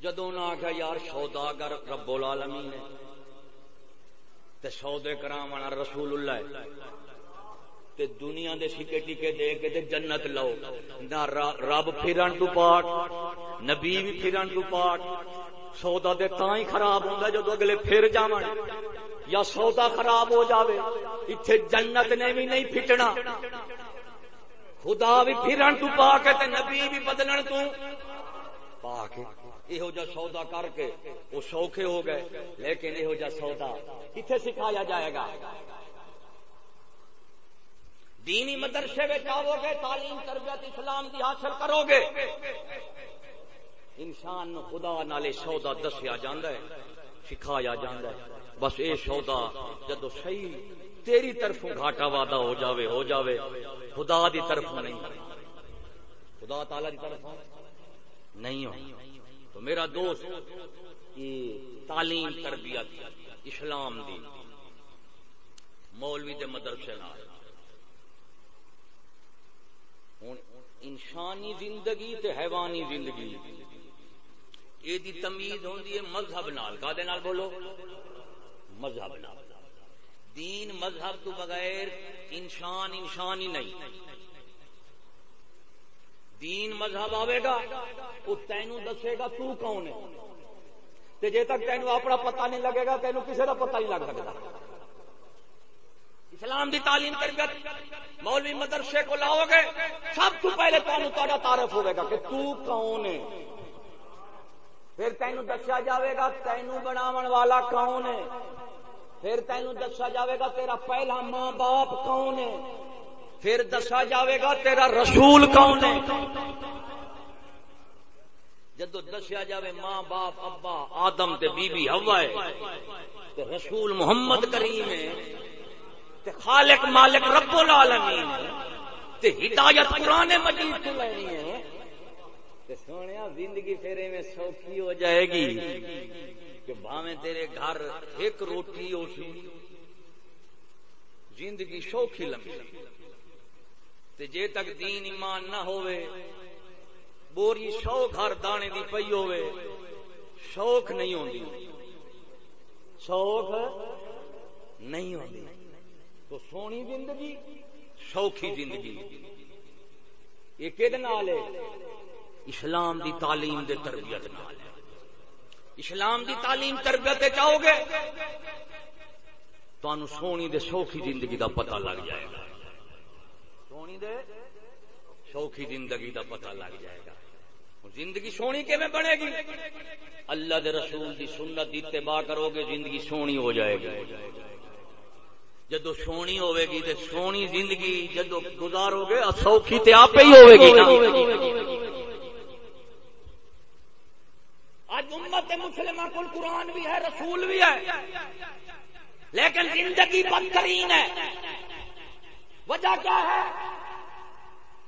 جدو نہ آخیا یار سوداگر رب العالمین ہے تے سودے کرام رسول اللہ تے دنیا دے سکے ٹکے دے کے تے جنت لو نہ رب پھرن تو پاٹ نبی بھی پھرن تو پاٹ سودا دے تاں ہی خراب ہوندا جدو اگلے پھر جاون۔ یا سودا خراب ہو جاوے، ایتھے جنت نے بھی نہیں پھٹنا۔ خدا بھی پھرن تو پا کے تے نبی بھی بدلن تو پا کے یہو جا سودا کر کے وہ سوکھے ہو گئے، لیکن یہو جا سودا کتنے سکھایا جائے گا؟ دینی مدرسے میں جاؤ گے، تعلیم، تربیت، اسلام کی حاصل کرو گے۔ انسان خدا نالے سودا دسیا جاندہ ہے، سکھایا جاندہ ہے۔ بس اے سودا، جدو صحیح تیری طرف گھاٹا وعدہ ہو جاوے ہو جاوے۔ خدا دی طرف نہیں۔ خدا تعالی دی طرف نہیں ہو۔ تو میرا دوست تعلیم تربیت اسلام دی مولوی دے مدرسے انسانی زندگی تے حیوانی زندگی۔ یہ دی تمیز ہوندی ہے مذہب نال۔ کا نال بولو؟ مذہب نال۔ دین مذہب تو بغیر انسان انسان ہی نہیں۔ دین مذہب آئے گا وہ تینوں دسے گا تو کون ہے؟ جی تک تینوں اپنا پتہ نہیں لگے گا، تینوں کسی کا پتہ نہیں لگ سکتا۔ اسلام دی تعلیم تربیت مولوی مدرسے کو لاؤ گے، سب تو پہلے تینوں تا تعارف ہوئے گا کہ تو کون ہے۔ پھر تینوں دسیا جاوے گا تینوں بناون والا کون ہے۔ پھر تینوں دسا جاوے گا تیرا پہلا ماں باپ کون ہے۔ پھر دسا جاوے گا تیرا رسول کون ہے؟ جدو دسیا جاوے ماں باپ، ابا، آدم تے بی بی ہوا ہے، تے رسول محمد کریم ہے، تے خالق مالک رب العالمین ہے، تے ہدایت قرآن مجید تو لینی ہے، تے سونے زندگی پھر میں سوکھی ہو جائے گی کہ بھاویں تیرے گھر ایک روٹی ہو سی۔ زندگی سوکھی لمبی۔ تے جے تک دین ایمان نہ ہوئے بوری سو گھر دانے دی پئی ہوئے شوق نہیں ہوندی۔ شوق نہیں ہوندی۔ تو سونی زندگی سوکھی زندگی۔ یہ کہ نال ہے؟ اسلام دی تعلیم دے تربیت نال۔ ہے اسلام دی تعلیم تربیت چاہو گے تو سونی دے سوکھی زندگی دا پتہ لگ جائے گا۔ دے سوکھی زندگی دا پتہ لگ جائے گا۔ زندگی سونی کے میں بنے گی؟ اللہ دے رسول دی سنت دی اتباع کرو گے، زندگی سونی ہو جائے گی۔ جدو سونی ہوے گی تے سونی زندگی جدو گزارو گے سوکھی تے آپ ہی ہوے گی آج امت مسلمہ کل قرآن بھی ہے، رسول بھی ہے۔ لیکن زندگی بدترین ہے۔ وجہ کیا ہے؟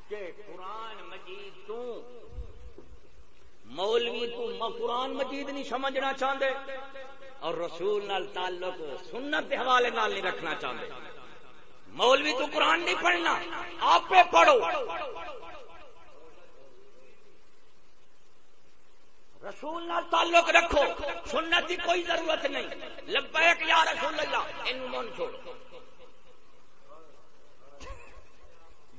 کہ قرآن مجید تو مولوی تو قرآن مجید نہیں سمجھنا چاہتے اور رسول نال تعلق سنت کے حوالے نال نہیں رکھنا چاہتے مولوی تو قرآن نہیں پڑھنا آپ پڑھو۔ رسول نال تعلق رکھو، سنت کی کوئی ضرورت نہیں۔ لبیک یا رسول اللہ ان من چھوڑو۔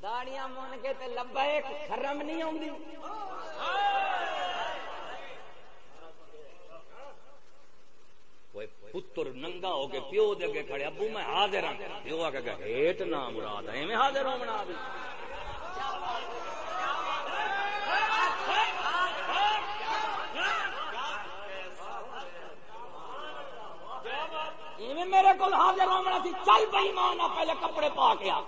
داڑیاں من کے تے لبا ایک خرم نہیں آتی پتر ننگا ہو کے پیو دے کے کھڑے، ابو میں حاضر ہوں پیو آ کے ہیٹ نہ مراد ہے میں حاضر ہوں بنا بھی میرے کو حاضر ہونا سی، چل پی ماں پہلے کپڑے پا کے آ۔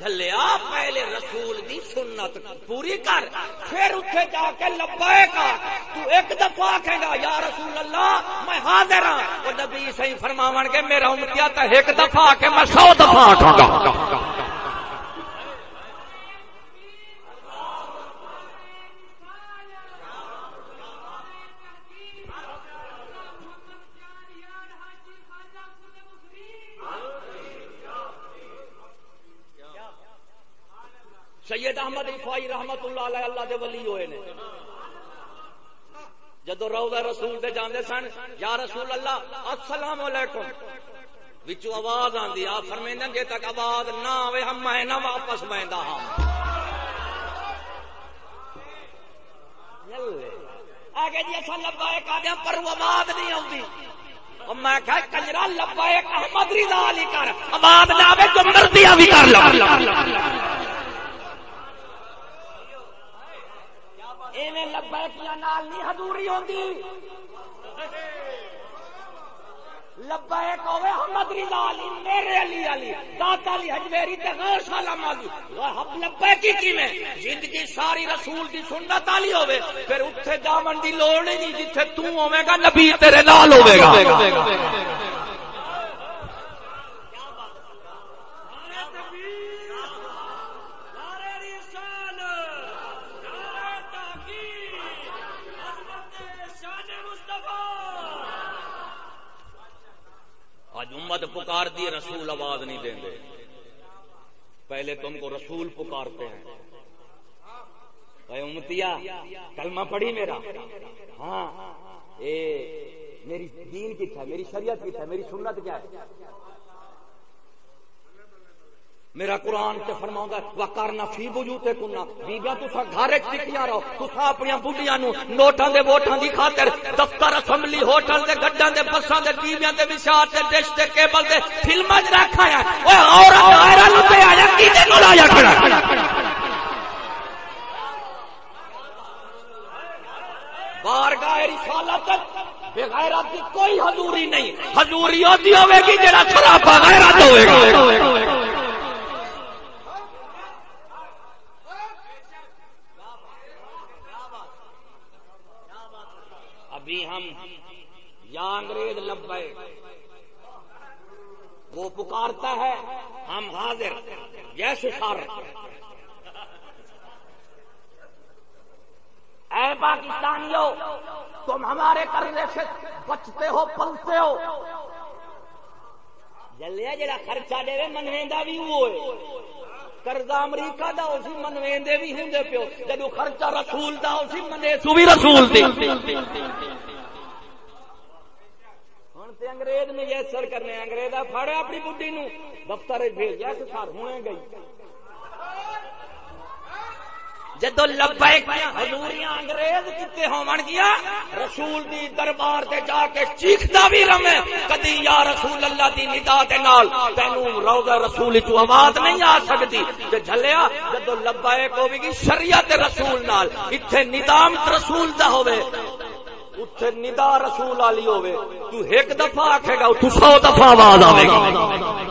جلیا پہلے رسول دی سنت پوری کر۔ پھر اتنے جا کے لبائے کا تو ایک دفعہ آخے گا، یا رسول اللہ، میں حاضر ہاں۔ وہ نبی صحیح فرماون کے میرا امتیا تا ایک دفعہ آ کے میں سو دفعہ آٹھوں گا۔ سید احمد افائی رحمت اللہ علیہ، اللہ دے ولی ہوئے نے۔ جدو روزہ رسول دے جاندے سن، یا رسول اللہ، السلام علیکم۔ وچو آواز آندی، آپ فرمیندے جے تک آواز نہ آوے، ہم میں نہ واپس ویندا ہاں۔ آگے جی اصل لبائک آدھے پر آواز نہیں آتی میں کہ کنجرا لبائک احمد رضا علی کر، آواز نہ آوے، جو مردیاں بھی کر لو۔ ایویں لبیکیاں نال نہیں حضوری ہوندی۔ لبیک ہوے حمد رضا علی، میرے علی علی، داتا علی حجویری تے غیر سلام علی وہ لبیکی کیویں؟ زندگی ساری رسول دی سنت علی ہوے پھر اوتھے جاون دی لوڑ نہیں جتھے تو ہوے گا، نبی تیرے نال ہوے گا۔ امت پکار دی رسول آواز نہیں دیں گے پہلے تم کو رسول پکارتے ہیں۔ امتیا کلمہ پڑھی میرا۔ ہاں اے، میری دین کی تھا، میری شریعت کی تھا، میری سنت کیا ہے؟ میرا قرآن سے فرما وکارنا فی بجو تے کنا بیبیا تسا گھر ٹکیا رہو تسا اپنی بڑھیا نو نوٹاں دے ووٹاں دی خاطر، دفتر اسمبلی ہوٹل دے گڈاں دے، بساں دے ٹیویاں دے وشار تے ڈش تے کیبل دے، فلماں وچ رکھا ہے اوے عورت غیرہ نو تے آیا کی تے نو لایا کھڑا؟ بارگاہ رسالت بغیرت دی کوئی حضوری نہیں۔ حضوری ہوتی ہوے گی جڑا خراب غیرت ہوے گا۔ ابھی ہم یا انگریز لبے، وہ پکارتا ہے، ہم حاضر جیسے سر اے پاکستانیوں تم ہمارے کرنے سے بچتے ہو، پلتے ہو۔ جلیا جڑا خرچہ دے منویندا بھی وہ قرضہ امریکہ دا اسی منویندے بھی ہوندے پیو۔ جدو خرچہ رسول دا اسی منے سو بھی رسول دے۔ ہن تے انگریز نے یہ سر کرنے انگریزا پھڑے اپنی بڈھی نو دفتر بھیجیا کہ سر ہونے گئی۔ جدو لبیک حضوریاں انگریز کتے ہون گیا، رسول دی دربار تے جا کے چیخدا بھی رمے، کدی یا رسول اللہ دی ندا دے نال تینو روضہ رسول تو آواز نہیں آ سکتی۔ تے جھلیا، جدو لبیک ہوے گی شریعت رسول نال، ایتھے نظام رسول دا ہوے اتھے ندا رسول والی ہوے تو ایک دفعہ آکھے گا تو سو دفعہ آواز آوے گی۔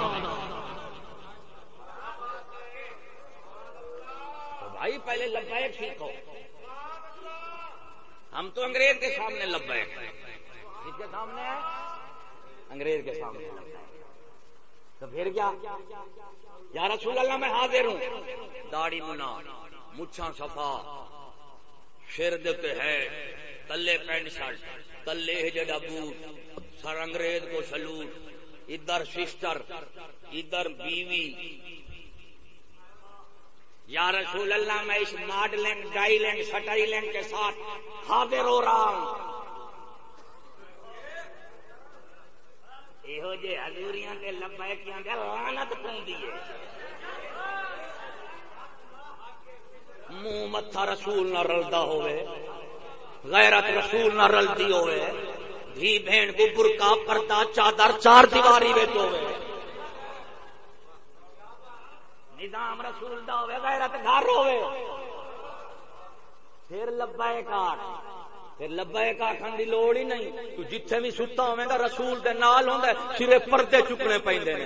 سیکھو ہم تو انگریز کے سامنے لبیک۔ کس کے سامنے؟ انگریز کے سامنے۔ تو پھر کیا؟ یا رسول اللہ میں حاضر ہوں۔ داڑی منا مچھا صفا۔ شیر دیتے ہے، تلے پینٹ شرٹ، تلے جڈا بوٹ۔ سر انگریز کو سلوٹ۔ ادھر سسٹر، ادھر بیوی۔ یا رسول اللہ، میں اس ماڈلنگ، ڈائلنگ، سٹائلنگ کے ساتھ حاضر ہو رہا ہوں۔ یہ یہو جے حضوریاں تے لبیکیاں تے لعنت پوندی ہے۔ منہ متھا رسول نہ رلدا ہوئے غیرت رسول نہ رلدی ہوئے دھی بہن کو برکا پردہ چادر چار دیواری وچ ہوئے نظام رسول دا ہوئے، غیرت گھر ہوئے۔ پھر لبیک آٹھ۔ پھر لبیک آخن دی لوڑ ہی نہیں۔ تو جتھے بھی ستا ہوئے گا رسول دے نال ہوندا ہے، سرے پردے چکنے پیندے نے۔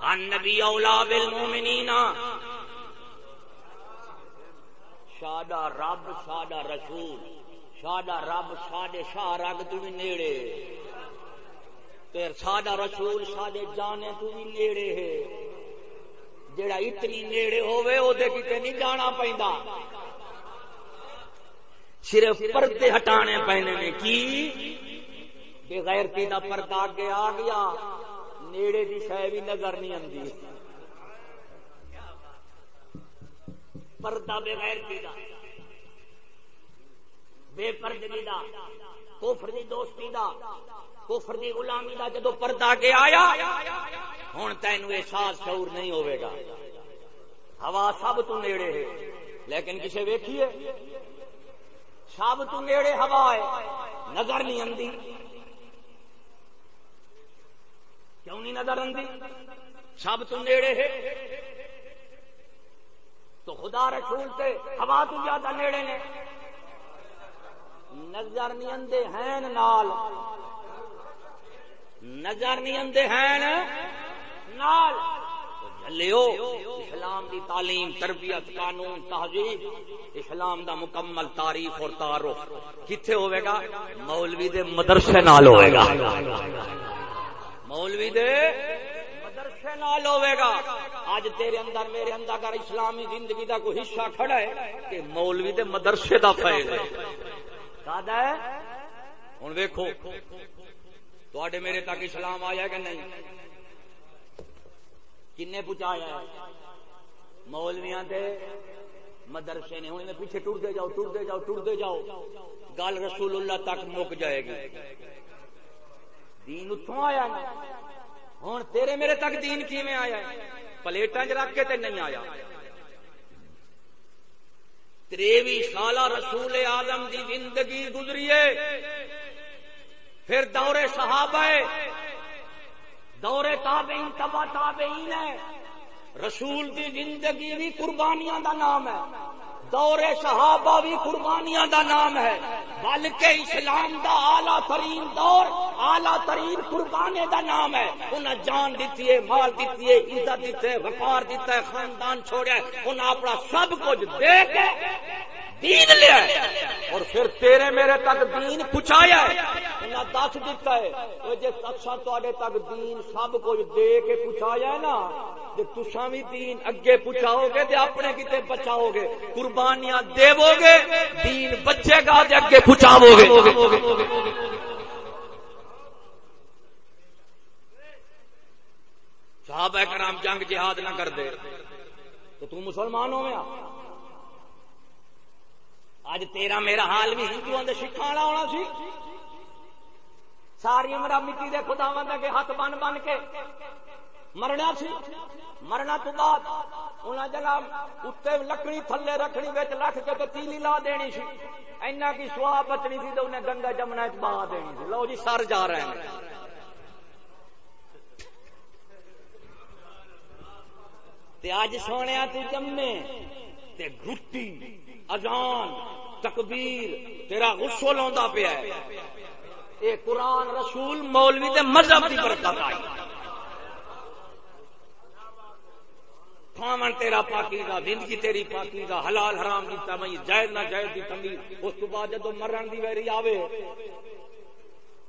النبی اولا بالمؤمنین۔ شاڈا رب شاڈا رسول۔ شاڈا رب شاڈے شاہ رگ تو بھی نیڑے۔ پھر ساڈا رسول ساڈے جانے تو بھی نیڑے ہے۔ جڑا اتنی نیڑے ہوے او دے کتے نہیں جانا پیندا۔ صرف پردے ہٹانے پینے نے۔ کی؟ بے غیرتی دا پردہ اگے آ گیا۔ نیڑے دی شے بھی نظر نہیں آندی۔ پردہ بے غیرتی دا۔ بے پردگی دا۔ کفر دی دوستی دا۔ کفر دی غلامی دا جدو پردہ کے آیا ہوں تینوں احساس شعور نہیں ہوئے گا۔ ہوا سب تو نیڑے ہے، لیکن کسے ویکھیے، سب تو نیڑے ہوا ہے، نظر نہیں آندی کیوں نہیں نظر آندی سب تو نیڑے ہے۔ تو خدا رسول سے ہوا تو زیادہ نیڑے نے۔ نظر نہیں آندے ہیں نال۔ نظر نہیں آندے ہیں۔ نال لو اسلام دی تعلیم، تربیت، قانون، تہذیب، اسلام دا مکمل تعریف اور تعارف۔ کتنے ہوئے گا؟ مولوی دے مدرسے نال ہوئے گا۔ مولوی دے مدرسے نال ہوئے گا۔ اج تیرے اندر، میرے اندر اگر اسلامی زندگی دا کوئی حصہ کھڑا ہے کہ مولوی دے مدرسے دا فیض ہے۔ ہے؟ ہوں ویکو تے میرے تک اسلام آیا کہ نہیں؟ کن پہنچایا مولویا مدرسے نے ہوں پیچھے ٹرتے جاؤ ٹرتے جاؤ ٹرتے جاؤ۔ گل رسول اللہ تک مک جائے گی۔ دین اتوں آیا ہوں تیرے میرے تک دین کیویں آیا پلیٹا چ رکھ کے تے نہیں آیا۔ تریوی سالہ رسول آدم دی زندگی گزریے پھر دور صحابہ دور تابعین، تبا تابعین ہے۔ رسول دی زندگی بھی قربانیاں دا نام ہے۔ دور صحابہ بھی قربانیاں دا نام ہے۔ بلکہ اسلام دا اعلی ترین دور، اعلی ترین قربانے دا نام ہے۔ انہیں جان دیتی ہے، مال دیتی ہے، عزت دیتے ہے وقار دیتا ہے، خاندان چھوڑا ہے۔ انہیں اپنا سب کچھ دے کے دین لیا اور پھر تیرے میرے تک دین پہنچایا انہیں دس دیتا ہے وہ جی اچھا تے تک دین سب کچھ دے کے پہنچایا ہے نا جی تسا بھی دین اگے پہنچاؤ گے تو اپنے کتنے بچاؤ گے، قربانیاں دو گے، دین بچے گا اگے پہنچاو گے۔ صحابہ کرام جنگ جہاد نہ کر دے۔ تو تم مسلمان ہو گیا اج تیرا میرا حال بھی ہندو سکھا والا ہونا سی۔ ساری عمر مٹی دے خدا کے ہاتھ بن بن کے مرنا سی۔ مرنا تو بعد انہیں جگہ اتنے لکڑی تھلے رکھنی بچ رکھ کے تیلی لا دینی سی۔ اینا کی سوا بچنی سی تو انہیں گنگا جمنا بہا دینی سی۔ لو جی سر جا رہے ہیں۔ اج سونے تے جمنے تے گھٹی۔ اذان، تکبیر، تیرا غسل ہوندا پیا ہے۔ اے قرآن رسول، مولوی تے مذہب دی برکت آئی۔ کھاون تیرا پاکی دا، زندگی تیری پاکی دا، حلال حرام دی تمیز جائز نہ جائز دی تمیز اس تو بعد جدو مرن دی ویری آوے،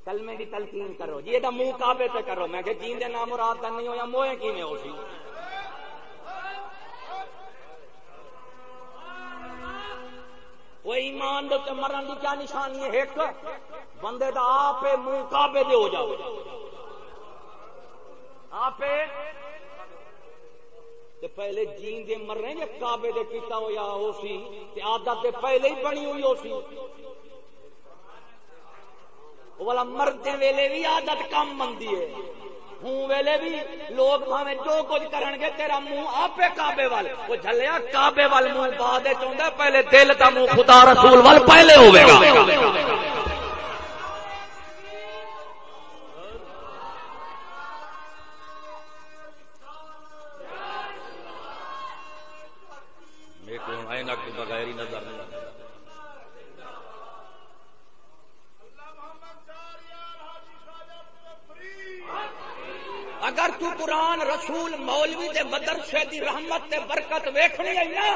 کلمے دی تلقین کرو۔ جی دا منہ کعبے تے کرو۔ میں کہ جین دے نام مراد دا نہیں ہویا موئے کیویں ہو سی؟ وہ ایمان دے مرن کی کیا نشانی ہے؟ ایک بندے دا آپ منہ کعبے دے ہو جاؤ آپ پہلے جین دے مر رہے ہیں کعبے دے کیتا ہو یا ہو سی؟ عادت دے پہلے ہی بنی ہوئی ہو سی۔ والا مردے ویلے بھی عادت کم مندی ہے۔ ہوں ویلے بھی لوگ بھاوے جو کچھ کرن گے تیرا منہ آپ کعبے وال۔ وہ جھلیا کعبے وال منہ بعد چاہتا پہلے دل کا منہ خدا رسول وال پہلے ہوئے گا۔ بغیر ہی نظر نہیں اگر تو قرآن رسول مولوی دے مدرسے دی رحمت تے برکت ویکھنی ہے نا،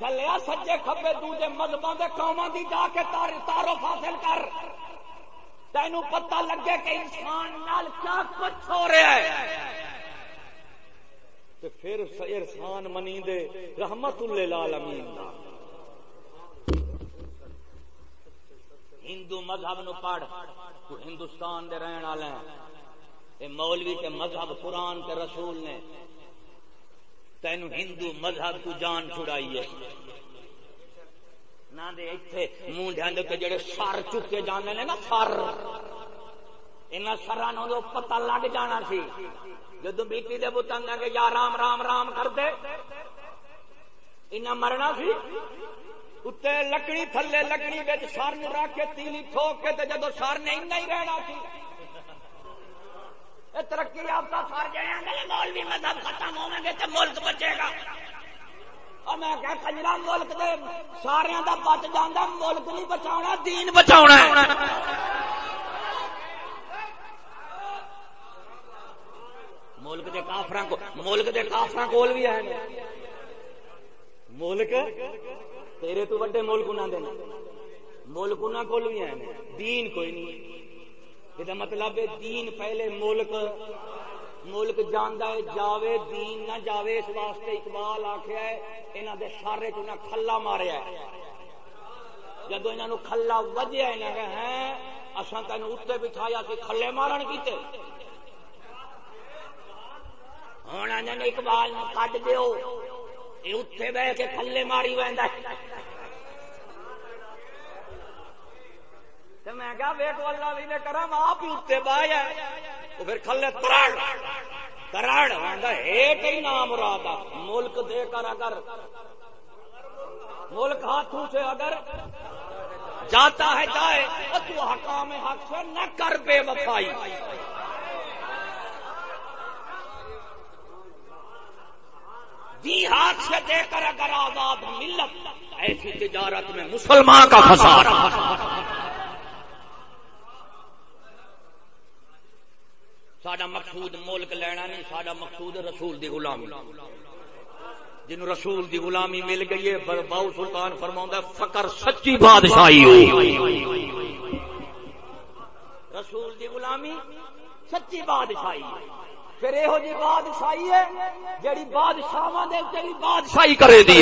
جلیا سجے کھبے دوجے مذہباں دے قوماں دی جا کے تار تعارف حاصل کر۔ تینوں پتہ لگے کہ انسان نال کیا کچھ ہو رہا ہے۔ تے پھر ارسان منی دے رحمت للعالمین دا۔ ہندو مذہب نو پڑھ، تو ہندوستان دے رہن والے ہیں۔ اے مولوی تے مذہب قرآن تے رسول نے تینو ہندو مذہب تو جان چھڑائی ہے۔ نہ دے ایتھے منہ دے جڑے سر چکے جانے نے نا سر۔ انہاں سراں نو پتہ لگ جانا سی۔ جدو بیٹی دے بتانا کہ یا رام رام رام کر دے۔ مرنا سی۔ اتنے لکڑی تھلے لکڑی بچ سر رکھ کے تیلی ٹھوک کے جدو سر نے ہی رہنا سی۔ ترقی یافتہ سر جائیں گے مولوی مذہب ختم ہو گے تو ملک بچے گا۔ میں کہ کجرا ملک دے سارے دا بچ جانا ملک نہیں بچا دین بچا ملک دے کافر ملک دے کافر کول بھی ہے۔ ملک؟ تیرے تو وڈے ملک نہ دینا ملک انہوں کول بھی ہے۔ دین کوئی نہیں یہ مطلب ہے دین پہلے ملک ملک جانا ہے جاوے دین نہ جاوے اس واسطے اقبال آخیا ہے انہوں دے سارے چ کھلا ماریا ہے جدو انہوں کھلا وجیا ہے اصا تین اتنے بٹھایا سی کھلے مارن کیتے ہوں اقبال نو کٹ دو اتنے بہ کے تھلے ماری وہدا میں کیا ویٹ والا بھی کرا آپ ہی اتنے بایا تو پھر کھلے ترڑ ترڑ ایک ہی نام مراد ملک دے کر اگر، ملک ہاتھوں سے اگر جاتا ہے، جائے۔ تو حکام حق سے نہ کر بے وفائی۔ دی ہاتھ سے دے کر اگر آزاد ملت، ایسی تجارت میں مسلمان کا خسارہ۔ سڈا مقصود ملک لینا نہیں سڈا مقصود رسول دی غلامی۔ جن رسول دی غلامی مل گئی ہے باؤ سلطان فرما فکر سچی بادشاہی ہوئی رسول دی غلامی سچی بادشاہی پھر یہ جی بادشاہی ہے، جیڑی بادشاہ بادشاہی کرے دی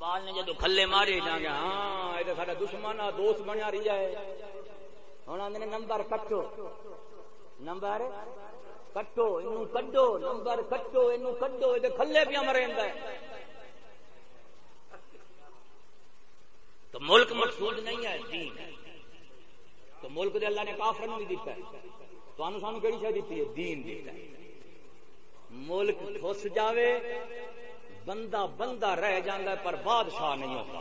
اقبال نے جدو کھلے مارے جا گیا ہاں یہ سارا دشمن دوست بنیا رہی ہے۔ ہوں آدھے نمبر کٹو۔ نمبر کٹو یہ کڈو، نمبر کٹو یہ کڈو یہ کھلے پیا مرے تو ملک مقصود نہیں ہے، دین تو ملک دے اللہ نے کافر نہیں دیتا ہے۔ تو سانو کہڑی شاید دیتی ہے؟ دین دیتا ہے۔ ملک خس جاوے بندہ بندہ رہ جاندہ ہے، پر بادشاہ نہیں ہوتا۔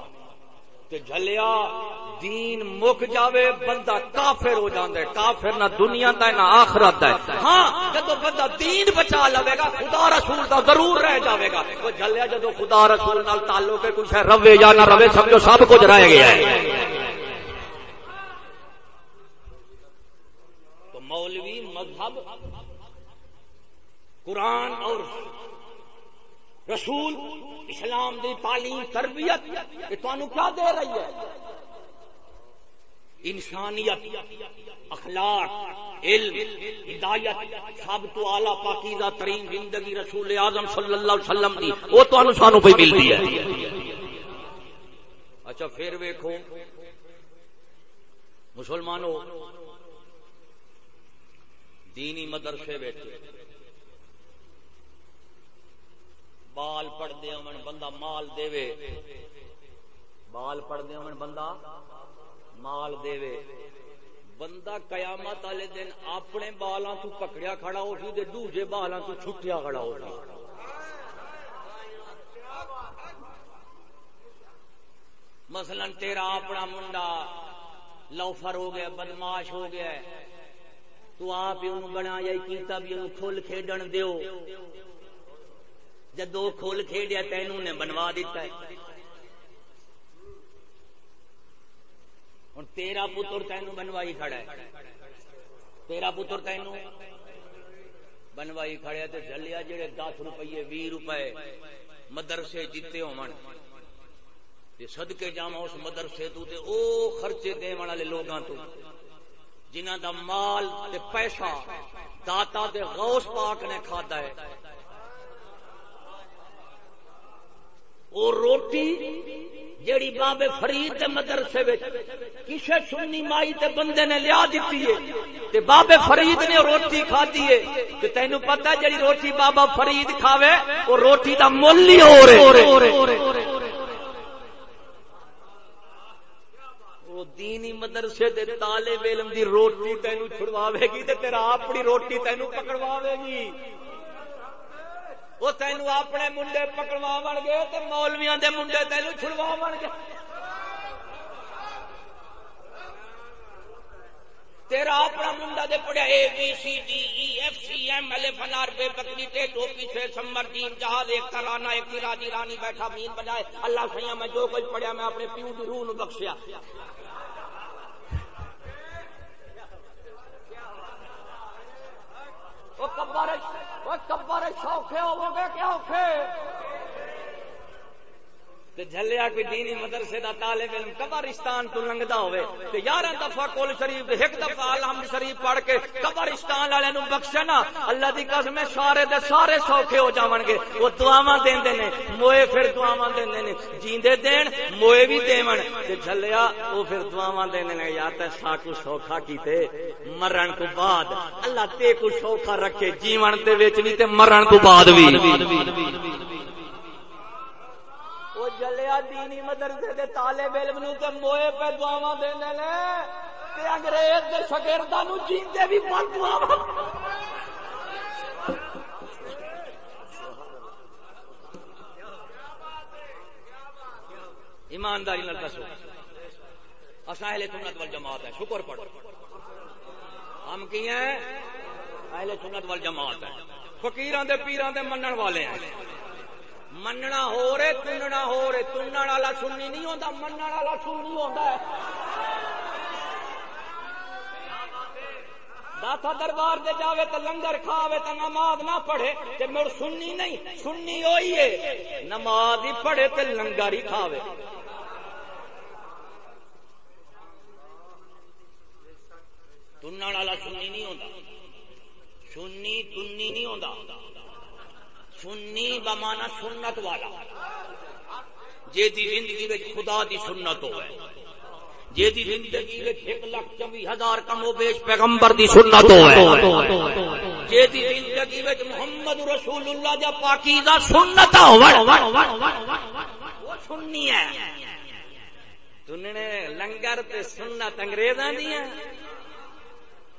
تے جھلیا، دین مک جاوے، بندہ کافر ہو جاندے کافر نہ دنیا دا ہے، نہ آخرت دا ہے۔ ہاں جدو بندہ دین بچا لوے گا، خدا رسول دا ضرور رہ جاوے گا۔ وہ جھلیا جدو خدا رسول نال تعلق ہے کچھ ہے روے یا نہ روے سمجھو سب کچھ رہ گیا ہے۔ تو مولوی مذہب، قرآن اور رسول اسلام دی تعلیم تربیت یہ کیا دے رہی ہے؟ انسانیت، اخلاق، علم، ہدایت سب تو آلہ پاکیزہ ترین زندگی رسول اعظم صلی اللہ علیہ وسلم دی، وہ تو سانو پہ ملتی ہے۔ اچھا پھر ویکو مسلمانوں، دینی مدرسے بیٹھے بال پڑھتے ہو بندہ مال دے بال پڑھتے ہو بندہ مال دے بندہ قیامت والے دن اپنے بالاں تو پکڑیا کھڑا ہو سی دوجے بالاں تو چھٹیا کھڑا ہو سی۔ مثلا تیرا اپنا منڈا لوفر ہو گیا، بدماش ہو گیا۔ تو آپ ہی انہوں بنا کیتا بھی انہوں کھول کھیڈن دیو۔ جدو کھول کھیڈیا تینوں نے بنوا دیتا ہے۔ ہوں تیرا پتر تینوں بنوائی کھڑا ہے۔ تیرا پتر تینوں بنوائی کھڑے تو جلیا جڑے دس روپیے بھی روپے مدرسے جیتے ہو سدکے جاوا اس مدرسے تو تے او خرچے دے والے لوگاں تو۔ جنہ دا مال تے پیسہ داتا دے غوث پاک نے کھادا ہے۔ او روٹی جیڑی بابے فرید دے مدرسے وچ کسے سنی مائی تے بندے نے لیا دتی ہے تے بابے فرید نے روٹی کھادی ہے تے تینوں پتہ جیڑی روٹی بابا فرید کھاوے او روٹی دا مول ہی ہو رہے دینی مدرسے دے طالب علم دی روٹی تینو چھڑواوے گی تے تیرا اپنی روٹی تینو پکڑواوے گی۔ وہ تینو اپنے منڈے پکڑوا گے تے مولویاں دے منڈے تینو چھڑوا گے تیرا اپنا منڈا دے پڑیا A B C D E F C M L F انار بے بکری ٹے ٹوپی سے سمر دین جہاز ایک ترانا ایک راجی رانی بیٹھا مین بجائے اللہ سیاں میں جو کچھ پڑھیا میں اپنے پیو دی روح نو بخشیا۔ وہ کبر وہ کبر شوکھے ہو گے کیا اوکھے جھلیا کوئی دینی مدرسے دا طالب علم قبرستان تو لنگدا ہوئے، تے 11 دفعہ کول شریف ایک دفعہ الحمد شریف پڑھ کے قبرستان والے نو بخشنا اللہ دی قسم سارے دے سارے سوکھے ہو جاون گے۔ وہ دعاواں دیندے نے، موئے پھر دعاواں دیندے نے۔ جیندے دین، موئے بھی دیون۔ تے جھلیا او پھر دعاواں دیندے نے، یا تے ساکو سوکھا کیتے، مرن تو بعد۔ اللہ تے کو سوکھا رکھے، جیون دے وچ نہیں تے مرن تو بعد وی۔ وہ جلیا دینی مدرسے دے طالب علم نو تے موئے پہ دعاواں دیندے نے تے انگریز دے شاگرداں نو جیندے بھی بد دعاواں۔ ایمانداری نال دسو۔ اساں اہل سنت والجماعت ہے شکر پڑھو ہم کی ہیں؟ اہل سنت والجماعت ہے فقیراں دے پیراں دے منن والے ہیں۔ مننا ہو رہے تننا ہو رہے تنن والا سننی نہیں ہوتا من والا سننی ہوتا ہے داتا دربار دے جاوے تو لنگر کھاوے تو نماز نہ پڑھے تے مڑ سننی نہیں سننی ہوئی ہے نماز ہی پڑھے تو لنگر ہی کھاوے تنن والا سننی نہیں ہوتا سننی تننی نہیں ہوتا سنی بمانا سنت والا۔ جی زندگی میں خدا دی سنت ہو جی زندگی میں ایک لاکھ چوبی ہزار کم و بیش پیغمبر دی سنت ہو جی زندگی میں محمد رسول اللہ جا پاکیزہ سنت وہ سننی ہے۔ سننے لنگر تے سنت انگریزاں دی ہیں۔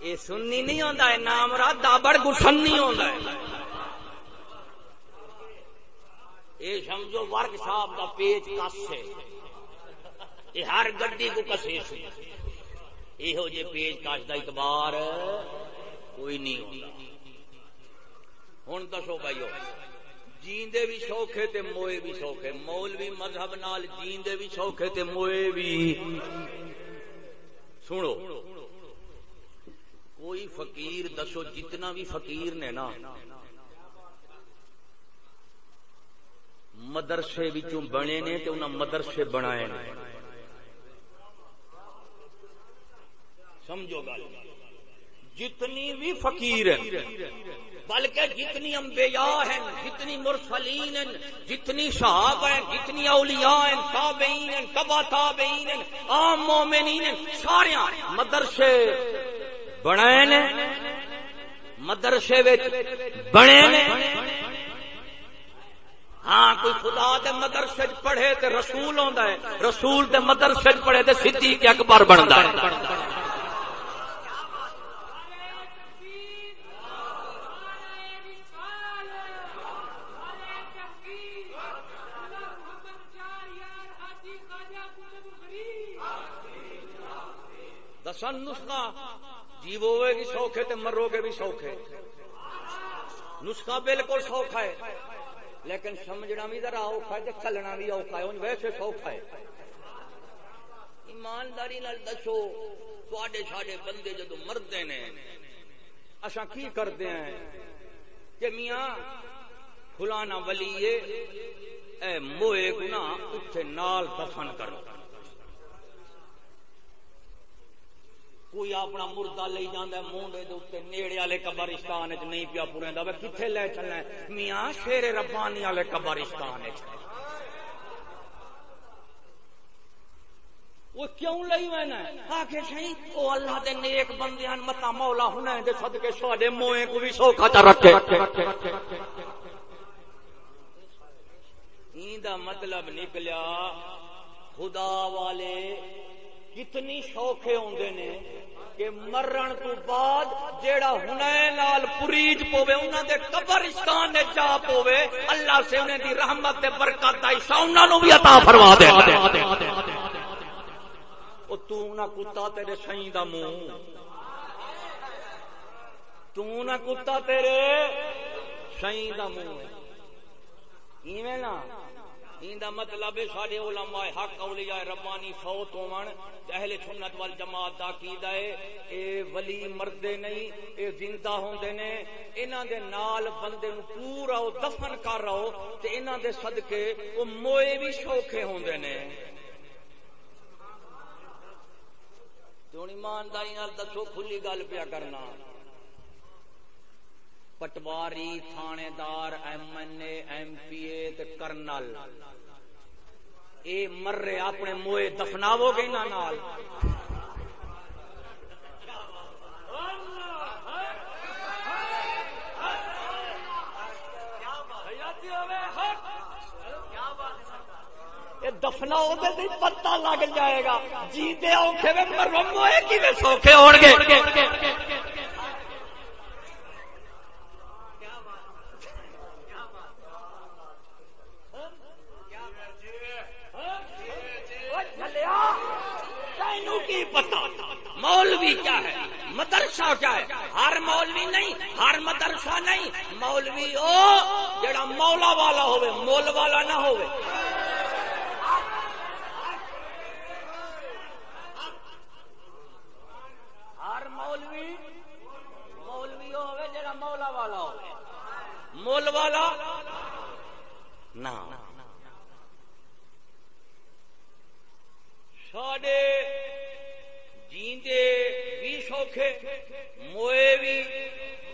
یہ سننی نہیں ہوندا ہے نام را دابڑ گسنی ہوندا۔ ہے یہ سمجھو ورک صاحب کا پیچ کس ہے؟ یہ ہر گڈی کو کسے سے یہ جے پیچ کس کا اعتبار کوئی نہیں ہوتا ہوں دسو بھائی جیندے بھی سوکھے تے موئے بھی سوکھے۔ مولوی مذہب نال جیندے بھی سوکھے تے موئے بھی سنو، کوئی فقیر دسو جتنا بھی فقیر نے نا۔ مدرسے بنے نے تو انہیں مدرسے بنائے نے۔ سمجھو گل۔ جتنی بھی فقیر ہیں، بلکہ جتنی انبیاء ہیں، جتنی مرسلین ہیں، جتنی صحاب ہیں، جتنی اولیاء ہیں، تابعین ہیں، تبا تابعین ہیں، عام مومنین ہیں، سارے مدرسے بنائے نے۔ مدرسے بنے نے۔ ہاں کوئی خدا کے مدرسے پڑھے تے رسول ہوندا ہے، رسول تے مدرسے پڑھے تے صدیق اکبر بندا ہے۔ دسن نسخہ۔ جیو گی سوکھے تے مرو گے بھی سوکھے۔ نسخہ بالکل سوکھا ہے۔ لیکن سمجھنا بھی ذرا اوکھا ہے چلنا بھی اوکھا ہے ویسے سوکھا ہے۔ ایمانداری دسو تے ساڈے بندے جدو مرد نے اصا کی کرتے ہیں؟ کہ میاں، فلانا ولی اے موئے گنا اتنے نال دفن کرو۔ کوئی اپنا مردہ لے جانا منڈے دے نیڑے والے قبرستان چ نہیں پیا پورے دا کتنے لے چلنا میاں، شیر ربانی والے قبرستان وہ کیوں لئی میں آخر سی وہ اللہ دے نیک بندے متا مولا ہونا دے سد کے موئے کو بھی سوکھا چ رکھے۔ مطلب نکلیا، خدا والے کتنی شوکھے ہوندے نے کہ مرن تو بعد جیڑا ہنے نال پریج پوے انہاں دے قبرستان دے جا پوے اللہ سے انہیں دی رحمت تے برکت دا حصہ انہاں نو بھی عطا فرما دے۔ او تو نہ کتا تیرے سائیں دا منہ تو نہ کتا تیرے سائیں دا منہ ایویں نہ ایندا مطلب ہے ساڈے علماء حق، اولیاء ربانی فوت ہون اہل سنت وال جماعت دا عقیدہ ہے، اے ولی مردے نہیں، اے زندہ ہوندے نے، انہاں دے نال بندے نو پورا او دفن کر رہو تے انہاں دے صدقے او موئے بھی شوکھے ہوندے نے۔ تو ایمانداری نال دسو، کھلی گل پیا کرنا۔ پٹواری تھانے دار M N A M P A colonel اے مرے اپنے موئے دفناو گے نا نال دفنا پتا لگ جائے گا جیتے اوکھے میں مرموئے کی سوکھے ہو گے کی پتا مولوی کیا ہے مدرسہ کیا ہے ہر مولوی نہیں ہر مدرسہ نہیں مولوی او جڑا مولا والا ہوئے مول والا نہ ہوئے ہر مولوی مولوی ہوئے جڑا مولا والا ہوئے مول والا نہ ساڈے جیندے بھی سوکھے موئے بھی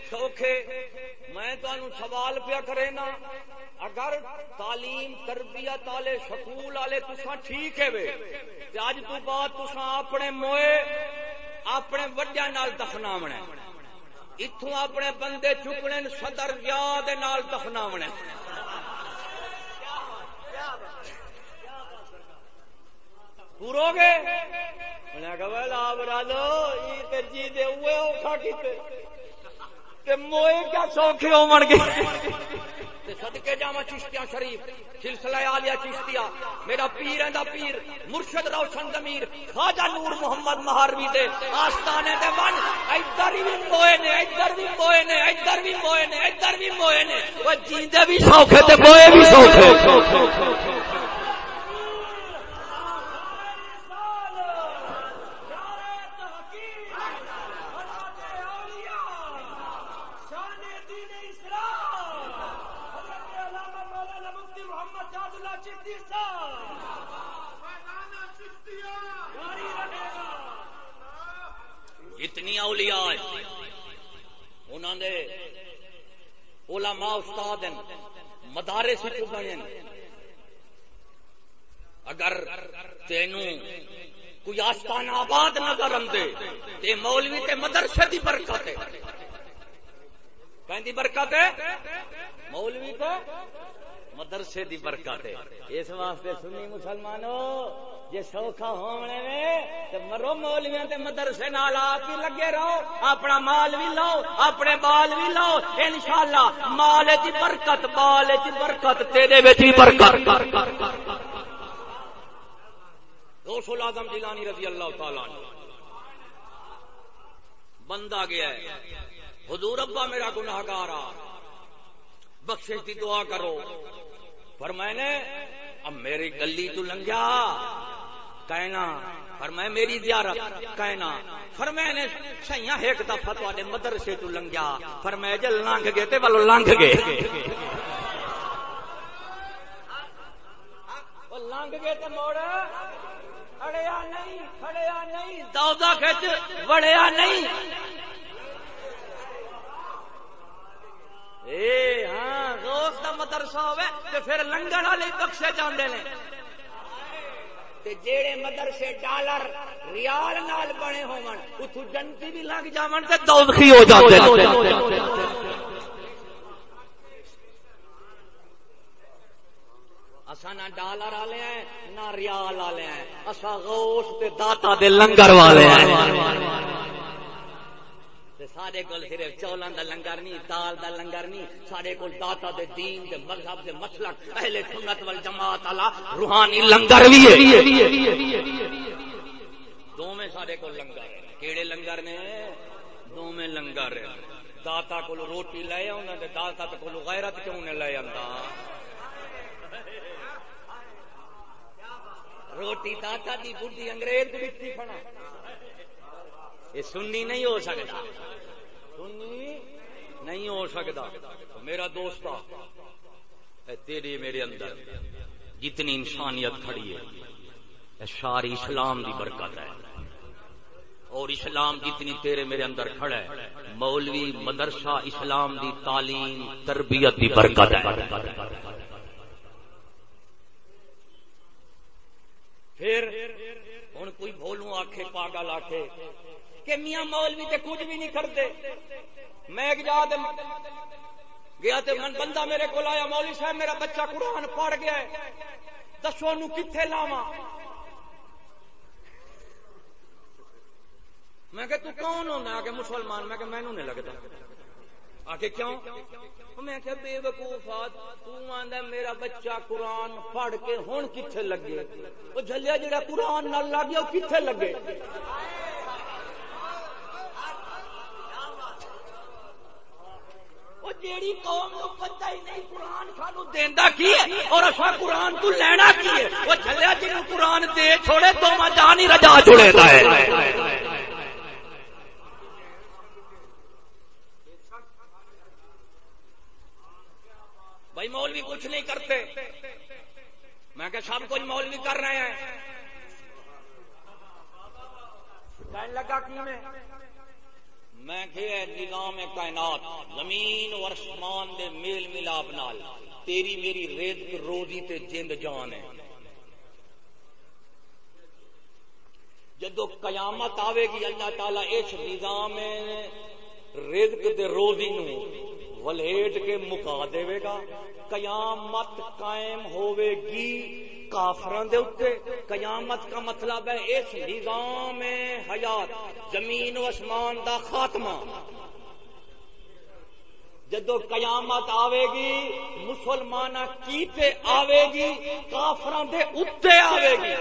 سوکھے میں تمہیں سوال پیا کرے نا، اگر تعلیم، تربیت والے سکول والے تسا ٹھیک ہے تے اج تو بعد تسا اپنے موئے، اپنے وڈیا نال دفناونا اتوں اپنے بندے چکنے صدر یاد نال دفناونا پورو گے میں کہا لا برادو یہ جی دے اوے اوکھا کیتے۔ موئے کیا سوکھے ہو من گئے؟ صدقے جاوا چشتیاں شریف، سلسلہ آلیا چشتیا میرا پیر ہے پیر، مرشد روشن زمیر خواجہ نور محمد مہاروی دے آستانے دے من ادھر بھی موئے نے ادھر بھی موئے نے ادھر بھی موئے نے ادھر بھی موئے نے۔ وہ جیندے بھی سوکھے تے موئے بھی سوکھے۔ اتنی اولیاء انہوں نے علماء استاد ہیں مدارے سے چکے اگر تینوں کوئی آستان آباد نظر آتے تے مولوی تے مدرسے دی برکت ہے۔ برکت ہے؟ مولوی تو مدرسے دی برکت ہے۔ اس واسطے سنی مسلمانوں جے سوکھا ہونے میں تے مرو مولویاں تے مدرسے نال آپ ہی لگے رہو، اپنا مال بھی لو اپنے بال بھی لو انشاءاللہ مال دی برکت، بال دی برکت، تیرے وچ بھی برکت۔ غوث الاعظم جیلانی رضی اللہ تعالی عنہ۔ بندہ گیا ہے۔ حضور ابا میرا گناہگار آ۔ بخشش کی دعا کرو۔ پر میں نے اب میری گلی تو لنگیا۔ کہنا پر میں میری زیارت کہنا۔ پر میں نے سیاں ایک دفعہ تے مدرسے تو لنگیا۔ پر میں جل لنگ گئے تے بلو لنگ گئے۔ لنگ گئے تے موڑ۔ کھڑیا نہیں کھڑیا نہیں۔ دودا کھچ، وڑیا نہیں۔ اے ہاں روز کا مدرسہ ہوئے تو پھر لنگن والے بخشے جاندے نے۔ جیڑے مدرسے ڈالر ریال نال بنے ہون اتو جنتی بھی لگ جاون تے دوزخی ہو جاندے اسا نہ ڈالر والے ہیں، نہ ریال والے ہیں اسا غوث تے داتا دے لنگر والے ہیں۔ سارے کول صرف چولہاں دا لنگر نہیں، دال دا لنگر نہیں سارے کول داتا دے دین دے مذہب دے مسلک، اہل سنت والجماعت والا روحانی لنگر بھی ہے۔ دو میں سارے کول لنگر کیڑے لنگر نے؟ دو میں لنگر داتا کول روٹی لے آنا تے داتا تے کول غیرت کیوں نے لے آندا؟ روٹی داتا دی بڈھی انگریز دی دتی پھنا یہ سنی نہیں ہو سکتا۔ سنی نہیں ہو سکتا۔ میرا دوست تیری میرے اندر جتنی انسانیت کھڑی ہے ساری اسلام دی برکت ہے۔ اور اسلام جتنی تیرے میرے اندر کھڑا ہے، مولوی، مدرسہ، اسلام دی تعلیم، تربیت دی برکت ہے۔ پھر ہوں کوئی بولوں آخے پاگل آخے کہ میاں مولوی تے کچھ بھی نہیں کرتے میں ایک جا گیا تے من بندہ میرے کو آیا، مولوی صاحب، میرا بچہ قرآن پڑھ گیا ہے۔ دسو نو کتنے لاوا میں کہ تو کون ہونا؟ کہ مسلمان، میں کہ مینو نہیں لگتا۔ آ کے کیوں؟ میں کہ بے وقوفات تو میرا بچہ قرآن پڑھ کے ہن کتنے لگے؟ وہ جھلیا جڑا قرآن نہ لگ گیا وہ کتنے لگے؟ جیڑی قوم نو پتہ ہی نہیں، قرآن سانو دیندا کی ہے؟ اور اسا قرآن تو لینا کی ہے؟ وہ جنوں قرآن دے چھوڑے تو ما جان ہی رجا چھوڑے دا ہے۔ بھائی مولوی کچھ نہیں کرتے۔ میں کہ سب کچھ مولوی کر رہے ہیں۔ کہنے لگا کی میں میں کہ نظام کائنات، زمین اور آسمان دے میل ملاپ نال، تیری میری ریت روزی تے جند جان ہے۔ جدو قیامت آوے گی، اللہ تعالی اس نظام رزق دے روزی نو ولیٹ کے مکا دے گا۔ قیامت قائم ہوے گی کافران دے اتے قیامت کا مطلب ہے اس نظام حیات، زمین و اسمان دا خاتمہ۔ جدو قیامت آوے گی مسلمان کی پہ آوے گی کافران دے اتے آوے گی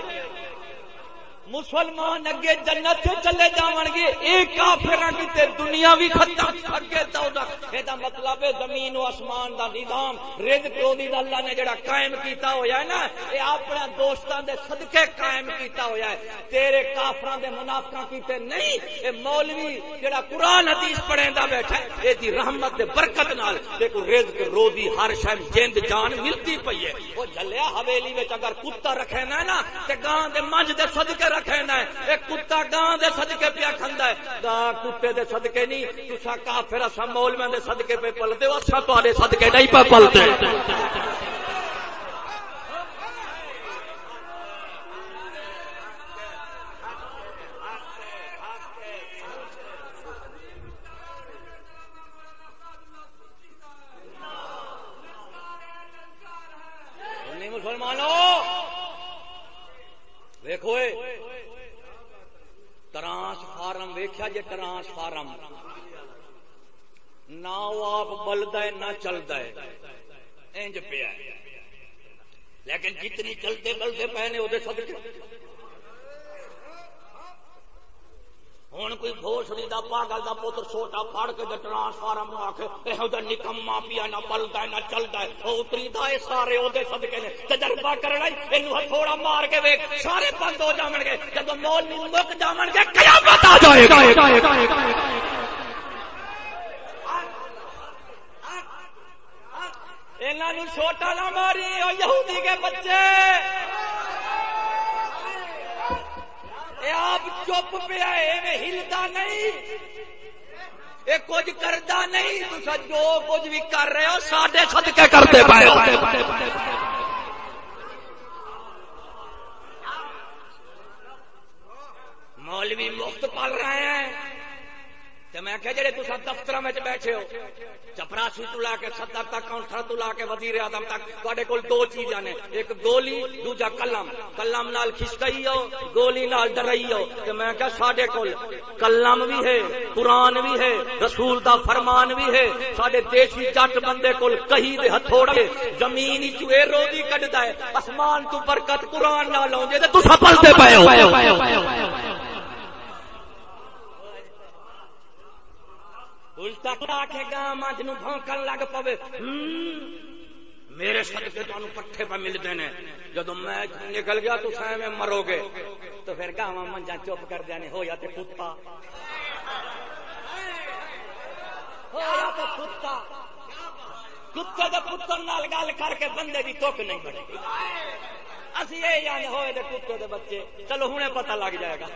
مسلمان اگے جنت چلے جاون گے ایک کافر کیتے دنیا بھی ختم۔ اگے دوزخ دا مطلب ہے زمین و آسمان دا نظام۔ رزق روزی دا اللہ نے جڑا قائم کیتا ہویا ہے نا، اے اپنے دوستاں دے صدقے قائم کیتا ہویا ہے۔ تیرے کافراں دے منافقاں کیتے نہیں، اے مولوی جڑا قرآن حدیث پڑھیندا بیٹھا ہے، اے دی رحمت دے برکت نال۔ دیکھو، رزق، روزی، ہر شے، جند، جان ملتی پئی ہے۔ او جھلیا حویلی وچ اگر کتا رکھے نا، تے گاں دے منج دے صدقے رکھنا ہے۔ ایک کتا گاں دے صدقے پیا کھندا ہے۔ گاں کتے دے صدقے نہیں تسا کافر اسا مولویاں دے صدقے پہ پلدے ہو اسا تواڈے صدقے نہیں پہ پلتے مسلمانوں ویکو ٹرانس فارم ویخیا جی ٹرانس فارم۔ نہ وہ آپ بلد ہے، نہ چلتا ہے۔ انج پیا لیکن جتنی چلتے بلتے پے نے وہ سب ہوں کوئی گھوسڑی کا پاگل کا پتر سوٹا پڑ کے ٹرانسفارم آ کے یہ نکما پیا نہ بلتا نہ چلتا ہے۔ وہ اتری دا سارے وہ سدکے نے۔ تجربہ کرنا یہ تھوڑا مار کے ویک سارے بند ہو جان گے۔ جب مول مک جان گے، قیامت آ جائے گا چھوٹا نہ ماری اور یہودی کے بچے۔ آپ چپ پیا ہلتا نہیں یہ کچھ کرتا نہیں تو جو کچھ بھی کر رہے ہو، ساڈے سد کے کرتے پائے مولوی مفت پال رہے ہیں۔ میں کہ جڑے تصا دفتر میں بیٹھے ہو، چپراسی تو لا کے صدر تک کاؤنٹر تو لا کے وزیر اعظم تک تے کول دو چیزاں نے، ایک گولی، دوجا کلم کلم نال کھسکئی ہو، گولی نال ڈرئی ہو۔ تے میں کہ ساڈے کول کلم بھی ہے، قرآن بھی ہے، رسول دا فرمان بھی ہے۔ ساڈے دیسی جٹ بندے کول کہی دے ہتھوڑے زمین وچ اے روزی کڈدا ہے اسمان تو برکت قرآن نال اونجے تے تساں پلتے پئے ہو۔ الٹا کے گا مجھ بھونکن لگ پوے میرے سدکے تمہیں پٹھے پہ ملتے ہیں جدو میں نکل گیا تو سائے میں مرو گے تو پھر گاوا منجا چپ کر دینے ہو یا تو کتا ہو یا تو کتا کتے کے پتر نال گل کر کے بندے کی تک نہیں بنے گی اسی یہ یعنی ہوئے دے کتے دے بچے چلو ہوں پتہ لگ جائے گا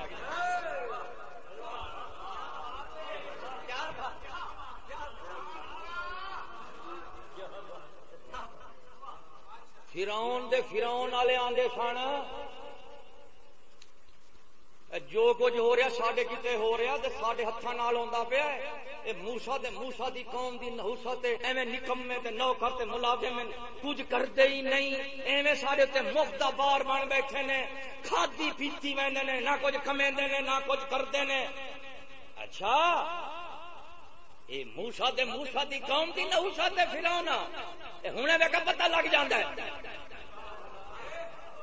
فراؤن دے فراؤن والے آدھے سن۔ جو کچھ ہو رہا سڈے کتنے ہو رہا تو سڈے ہاتھوں آتا پیا موسا دے موسا دی قوم دی نہوسا تے ایویں نکمے تے نوکر تے ملازم کچھ کرتے ہی نہیں۔ ایویں سارے تے مفت بار بن بیٹھے نے، کھادی پیتی ویندے نے، نہ کچھ کمیندے نے، نہ کچھ کرتے نے۔ اچھا اے موسا دے موسا دی قوم دی نہوسا تے ہوں پتا لگ جاتا ہے۔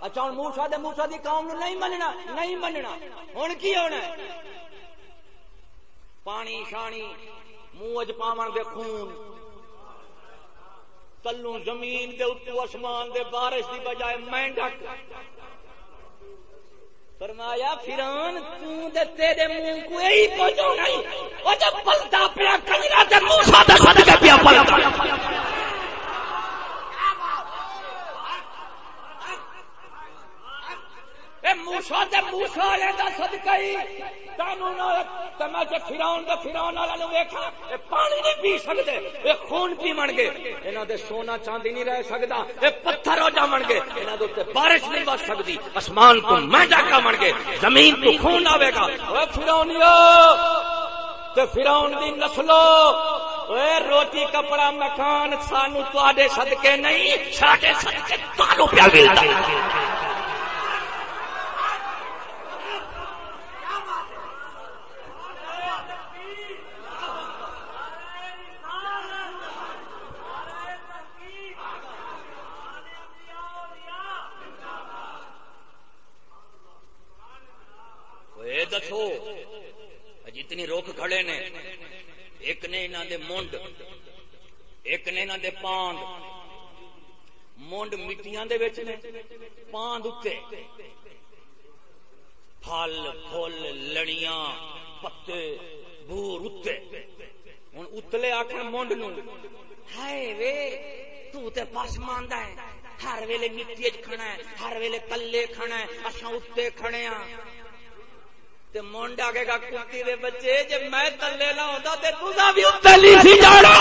اچھا ہوں موسا دے موسا دی قوم نہیں مننا نہیں مننا۔ ہوں کی ہونا پانی، شانی، منہ پاون دے خون۔ تلو زمین دے اتو آسمان دے بارش دی بجائے مینڈک۔ فرمایا فران تیرے منہ کو یہی پہنچو نہیں۔ او جب پلتا پیا کنجرا تے موسی دے صدقے پیا پلتا۔ موسا موسا والے کا سدکا میں فراؤن کا فراؤن والے ویکا پانی نہیں پی سکتے یہ خون پی من گئے۔ یہاں دے سونا چاندی نہیں رہ سکتا یہ پتھر ہو جا من گئے۔ یہاں دے بارش نہیں بچ سکتی آسمان تو میں جاگا من گئے۔ زمین تو خون آئے گا۔ فراؤن فراؤن کی نسلو روٹی کپڑا مکان سانو تے سدکے نہیں، ساڈے سدکے تمہوں پیا ملتا دسو جتنی روک کھڑے نے۔ ایک نے انہوں دے مونڈ، ایک نے انہوں دے پاند مونڈ مٹیاں دے بیچ نے پاند اتے۔ پھل پھل، لڑیاں، پتے بور اتے۔ ہوں اتلے آخر مونڈ نو ہائے وے تو تے پاس ماندا ہے۔ ہر ویلے مٹی کھڑا ہے، ہر ویلے کلے کھڑا ہے اصا اتنے کھڑے ہاں۔ منڈ آگے گا کتی دے بچے جب میں تلے نہ تُا بھی جانا۔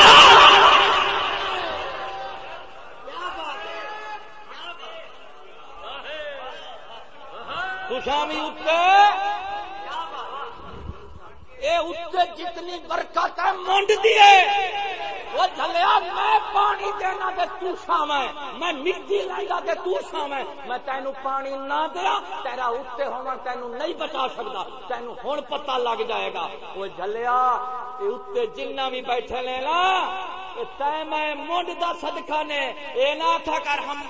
اے جتنی برکت ہے منڈ دیے وہ جلیا میں پانی دینا تے تو میں مٹی لائیگا تے تو میں تینو پانی نہ دیا تیرا اتنے ہونا تینو نہیں بچا سکتا تینو ہوں پتہ لگ جائے گا وہ جلیا اتنے جنہ بھی بیٹھے لے نا میں منڈ دا صدقہ نے اے نہ تھا کر ہم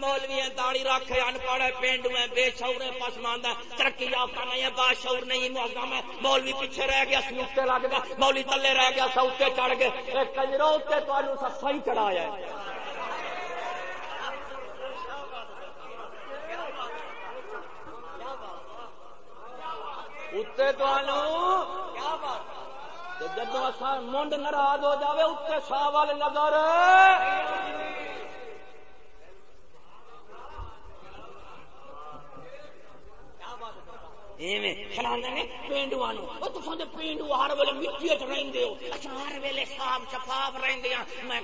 مولوی رکھے ان پڑھے پینڈو ہیں بے شعور ہیں ترقی یافتہ نہیں ہے باشعور نہیں معظم ہے مولوی پیچھے رہ گیا لگ گیا، مولوی تلے رہ گیا سوتے چڑھ گئے۔ اے کنجرو تے تو چڑھایا ہے۔ اتنے تو تو منڈ ناراض ہو جائے اتنے سا وال نظر۔ پینڈو پینڈو ہر ویلے مٹی اچھا ہر ویلے صاف شفاف ہاں۔ میں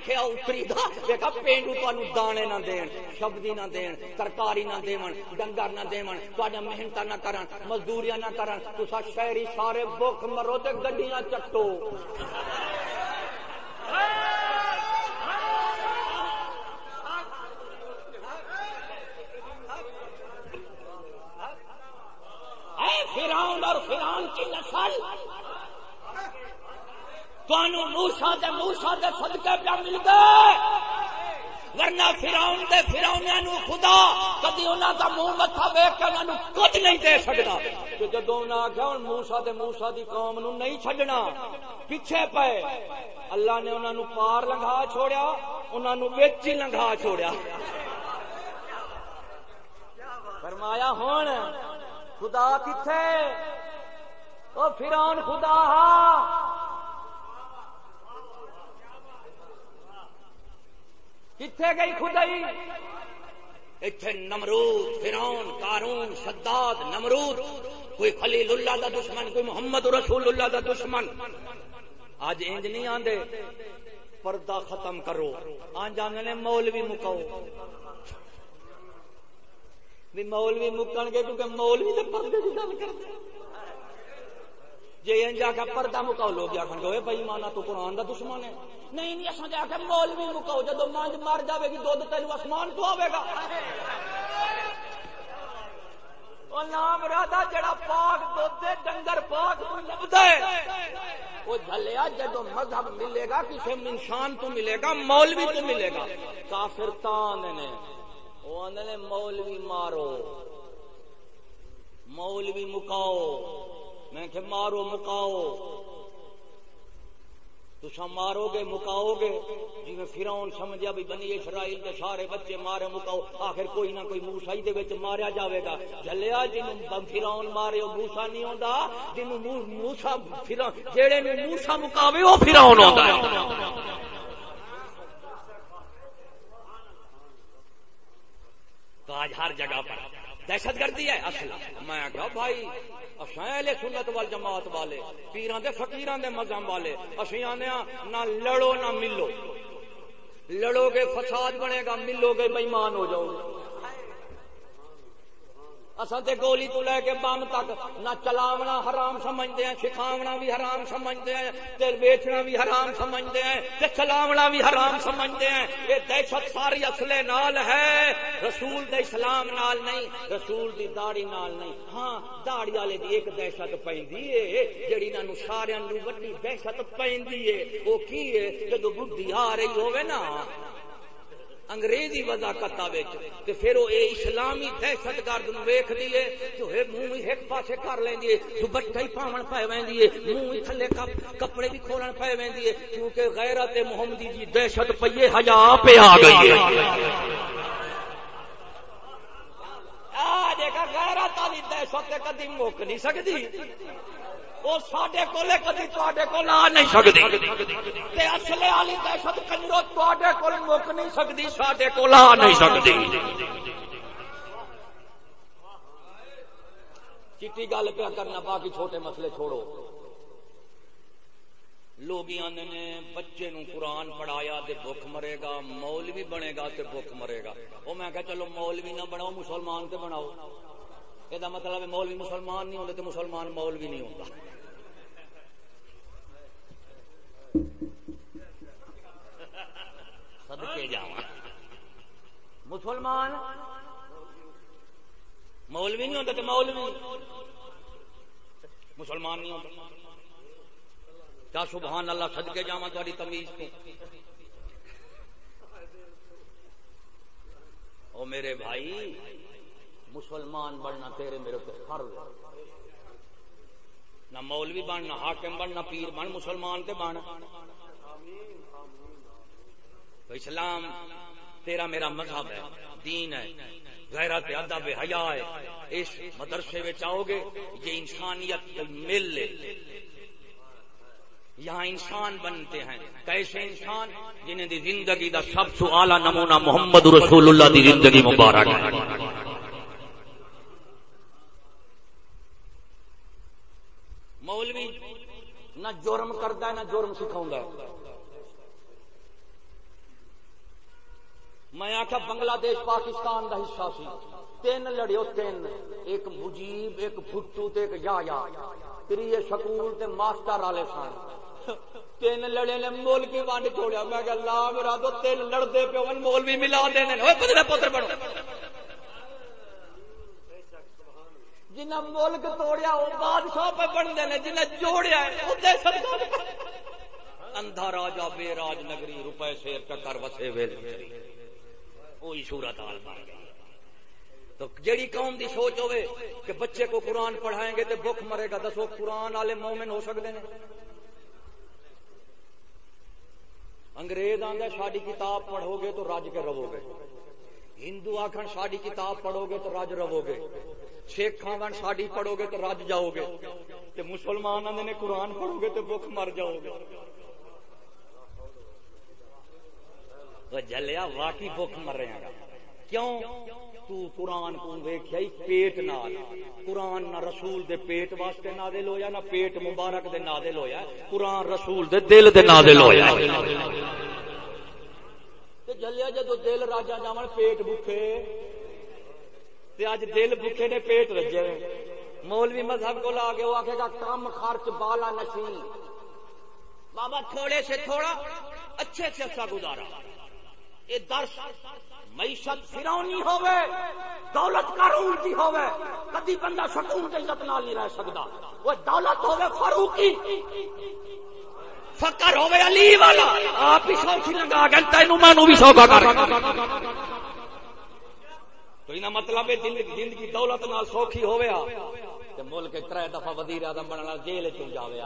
دیکھا پینڈو دانے نہ دین، شبدی نہ دین، ترکاری نہ دون ڈنگر نہ دون تا محنت نہ کرن، مزدوریاں نہ کرن۔ تسا شہری سارے مرو تے گڈیاں چٹو۔ فراؤن اور فران کی نسل. تمہوں موسا دے موسا دے صدقے پہ مل گئے ورنہ فراؤن دے فراؤنیا نو خدا کدی انہوں کا منہ متھا ویک کے انہوں کچھ نہیں دے سکتا تو جدو انہیں آخیا ہوں موسا دے موسا دی قوم نو نہیں چھڈنا، پیچھے پے اللہ نے انہوں پار لنگا چھوڑیا انہوں بچ ہی لنگا چھوڑیا. فرمایا ہوں خدا کتنے وہ فرون خدا کتنے گئی خدائی؟ اتنے نمرود فرون کارون سداد نمرود، کوئی خلیل اللہ دا دشمن، کوئی محمد رسول اللہ دا دشمن۔ آج انج نہیں آندے؟ پردہ ختم کرو۔ آن جانے نے مولوی مکاؤ بھی مولوی مکن گے کیونکہ مولوی تو پردے کی گل کرتے جی انجا کا پردہ مکاؤ، لوگ آخر گے بھائی مانا تو قرآن دا دشمن ہے۔ نہیں نہیں اصل جا مولوی مکاؤ جدو مانج مر جائے گی دھد تین آسمان تو آئے گا۔ نام رادا جڑا پاک دے، ڈنگر پاک لبدا ہے۔ وہ جھلیا جدو مذہب ملے گا کسی انسان تو ملے گا، مولوی تو ملے گا۔ کافر تان نے۔ وہ آدھے مولوی مارو، مولوی مکاؤ، میں کہ مارو مکاؤ۔ تسا مارو گے، مکاؤ گے۔ جی میں فراؤن سمجھا بھی بنی اسرائیل کے سارے بچے مارے مکاؤ، آخر کوئی نہ کوئی موسا دے ماریا جاوے گا۔ جلیا جن فراؤن مارے موسا نہیں ہوتا جن موسا جہے موسا مکاوے وہ فراؤن ہوتا ہے۔ تو آج ہر جگہ پر۔ دہشت گردی ہے۔ اصل۔ میں کہا، بھائی، اصل سنت وال جماعت والے، پیران دے، فقیران دے مذہب والے اسی آنے نہ لڑو نہ ملو۔ لڑو گے، فساد بنے گا، ملو گے بےمان ہو جاؤ۔ گے اصل تے گولی تو لے کے بم تک نہ چلاونا حرام سمجھتے ہیں، سکھاونا بھی حرام سمجھتے ہیں تیل بیچنا بھی حرام سمجھتے ہیں، تے چلاونا بھی حرام سمجھتے ہیں۔ یہ دہشت ساری اصلے نال ہے، رسول دے اسلام نال نہیں، رسول دی داڑی نال نہیں۔ ہاں داڑی والے دی ایک دہشت پیندی ہے، جڑی انہاں سارے نو وڈی دہشت پیندی ہے۔ او کی ہے؟ جدوں بدھی آ رہی ہوے نا انگریزی وضاقت تے پھر وہ اسلامی دہشت گرد ویخ دیے جو ہے منہ ایک پاسے کر لیں دوپٹا ہی پاون پہ وی منہ تھلے کپڑے بھی کھولن پہ وی کیونکہ غیرت محمدی جی دہشت پیے ہجا پہ آ گئی غیرت والی دہشت کدی مک نہیں سکتی وہ کولے کدی کول آ نہیں اصلے والی دہشت کنجرو کول مک نہیں کول آ نہیں چیٹی گل پہ کرنا، باقی چھوٹے مسئلے چھوڑو۔ لوگ آدھے نے، بچے نو قرآن پڑھایا تے بھوک مرے گا، مولوی بنے گا تے بھوک مرے گا۔ وہ میں کہ چلو مولوی نہ بناؤ، مسلمان تے بناؤ۔ یہ مطلب مولوی مسلمان نہیں ہوتے تو مسلمان مولوی نہیں ہوتا سدکے جا مسلمان مولوی نہیں ہوتا تو مولوی مسلمان نہیں ہوتا کیا سبحان اللہ سدکے جا تاری تمیز کو او میرے بھائی مسلمان بننا تیرے میرے کو فرض نہ مولوی بن نہ حاکم بن نہ پیر بن، مسلمان تے بن۔ تو اسلام تیرا میرا مذہب ہے، دین ہے۔ غیرت ادب حیا ہے۔ اس مدرسے میں آؤ گے، یہ انسانیت مل لے یہاں انسان بنتے ہیں۔ کیسے انسان جنہیں دی زندگی دا سب سے اعلی نمونہ محمد رسول اللہ دی زندگی مبارک مولوی نہ جرم کرتا ہے، نہ جرم سکھاؤں میں آخیا بنگلہ دیش، پاکستان کا حصہ سی۔ تین لڑیو، تین۔ ایک مجیب، ایک فٹو ایک یا یا۔ تری سکول تے ماسٹر والے سن۔ تین لڑے نے مول کی ونڈ چھوڑیا میں کہ اللہ میرا تو تین لڑتے پہ مول بھی ملا دینے پتر پتر جنہ ملک توڑیا، وہ بادشاہ پہ بنتے ہیں جنہیں جوڑیا اندھا راجا بے راج نگری، روپے شیر کا کر وسے ویل وہی صورت حال بن گئی تو جیڑی قوم دی سوچ ہوئے کہ بچے کو قرآن پڑھائیں گے تو بخ مرے گا، دسو قرآن والے مومن ہو سکتے ہیں۔ انگریز آدھا شادی کتاب پڑھو گے تو رج کے رو گے۔ ہندو آخر شادی کتاب پڑھو گے تو رج رو گے۔ شیخ خان ساڑی پڑھو گے تو رج جاؤ گے۔ تے مسلمان آدھے نے قرآن پڑھو گے تو بخ مر جاؤ گے۔ جلیا واقعی بخ مر رہے ہیں۔ کیوں؟ تو قرآن کو ویکھیا پیٹ نال۔ قرآن نہ رسول دے پیٹ واسطے نازل ہویا، نہ پیٹ مبارک دے نازل ہویا۔ قرآن رسول دے دل دے نازل ہویا۔ تے جلیا جدو دل راجا جاون پیٹ بھوکے تے اج دل بھوکے نے پیٹ رجے۔ مولوی مذہب کو لا کے وہ آخے گا، کم خرچ بالا نشی بابا، تھوڑے سے تھوڑا، اچھے سے اچھا گزارا۔ یہ درس، معیشت فرونی ہوے دولت قارون کی ہوے کدی بندہ سکون کی عزت نال نہیں رہ سکتا وہ دولت ہوے فاروقی۔ فقر ہوے علی والا۔ آپ ہی سوچی لگا گل تینوں مینوں بھی سوکا کر۔ تو انہیں مطلب ہے زندگی دولت نال سوکھی ہوئے کہ ملک تر دفعہ وزیر اعظم بننا جیل چل جاوے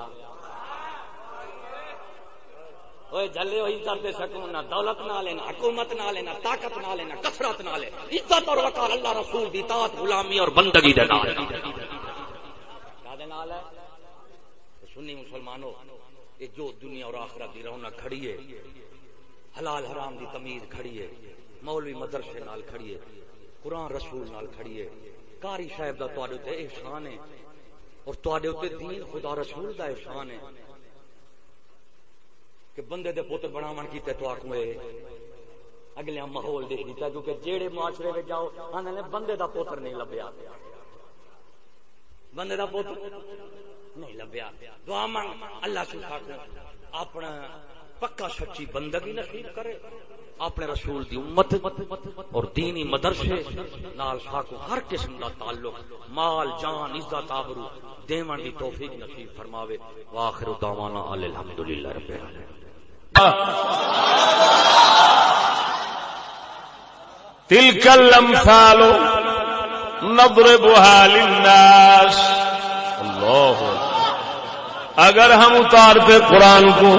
جلے ہوئی کرتے سکوں نہ دولت نہ لینا حکومت نہ لینا طاقت نہ لینا کثرت نہ لے عزت اور وقار اللہ رسول دی طاعت غلامی اور بندگی دے نال۔ دے نال ہے؟ سنی مسلمانوں یہ جو دنیا اور آخرت دی رونق کھڑی ہے، حلال حرام دی تمیز کھڑی ہے، مولوی مدرسے نال کھڑی ہے، قرآن رسول نال کھڑیے کاری صاحب دا تواڈے تے احسان ہے اور تواڈے تے دین خدا رسول دا احسان ہے کہ بندے دے پتر بناون کیتے تو آکھو اگلے ماحول دیکھ دیتا کیونکہ جیڑے معاشرے میں جاؤ آنے نے بندے دا پوتر نہیں لبیا۔ بندے دا پوتر نہیں لبیا۔ دعا مانگ۔ اللہ سے اپنا پکا سچی بندگی نصیب کرے۔ اپنے رسول دی امت اور دینی مدرسے نال ساکو ہر قسم دا تعلق، مال، جان، عزت، آبرو دیون دی توفیق نصیب فرماوے۔ واخر دعوانا الحمدللہ رب العالمین۔ تلك الامثال نضربها للناس۔ اللہ اگر ہم اتارتے قرآن کو،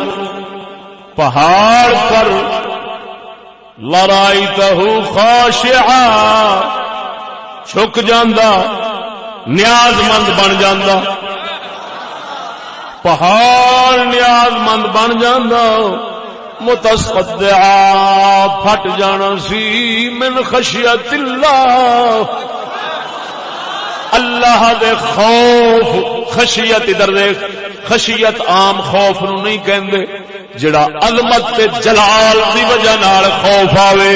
پہاڑ پر لڑائی تہو خاشعا، چھک جاندہ نیاز مند بن جاندہ پہاڑ نیاز مند بن جاندہ متصدعا، پھٹ جانا سی من خشیت اللہ۔ اللہ دے خوف، خشیت ادھر دیکھ، خشیت عام خوف نو نہیں کہندے، جڑا عظمت تے جلال دی وجہ نال خوف آوے۔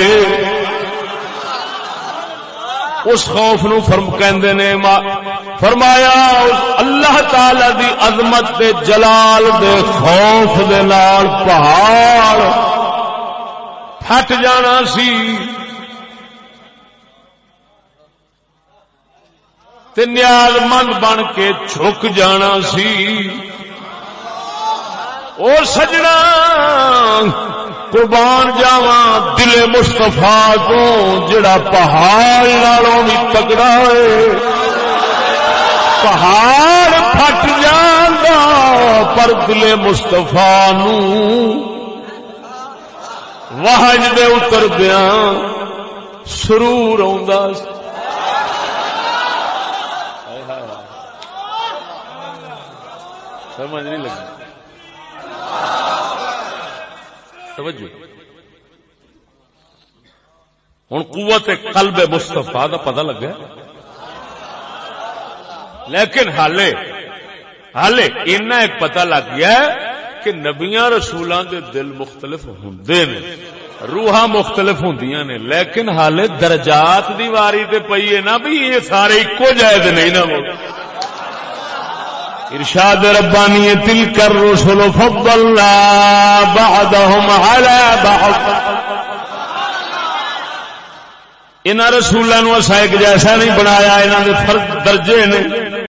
اس خوف نو فرم کہندے نے فرمایا، اللہ تعالی دی عظمت تے جلال دے خوف دے نال پہاڑ پھٹ جانا سی۔ تے نیاز مند بن کے چھک جانا سی۔ اور سجنا قربان جاوا دل مستفا کو جڑا پہاڑ لالوں بھی تگڑا ہے۔ پہاڑ پھٹ جانا پر دل مستفا نہج دے اتر دیا سرور آ سمجھ نہیں لگی۔ توجہ۔ ہوں قوت قلب مستفا کا پتا لگا۔ لیکن حالے حالے اینا ایک پتا لگ گیا کہ نبیاں رسولوں دے دل مختلف ہوں روحاں مختلف ہوں نے، لیکن حالے درجات دی واری تے پئی ہے نا بھی یہ سارے ایکو جائز نہیں نا وہ ارشاد ربانی تل کر رسول فضلنا بعدهم على بعض. ان رسولوں نو اسا ایک جیسا نہیں بنایا، انہاں دے درجے نے۔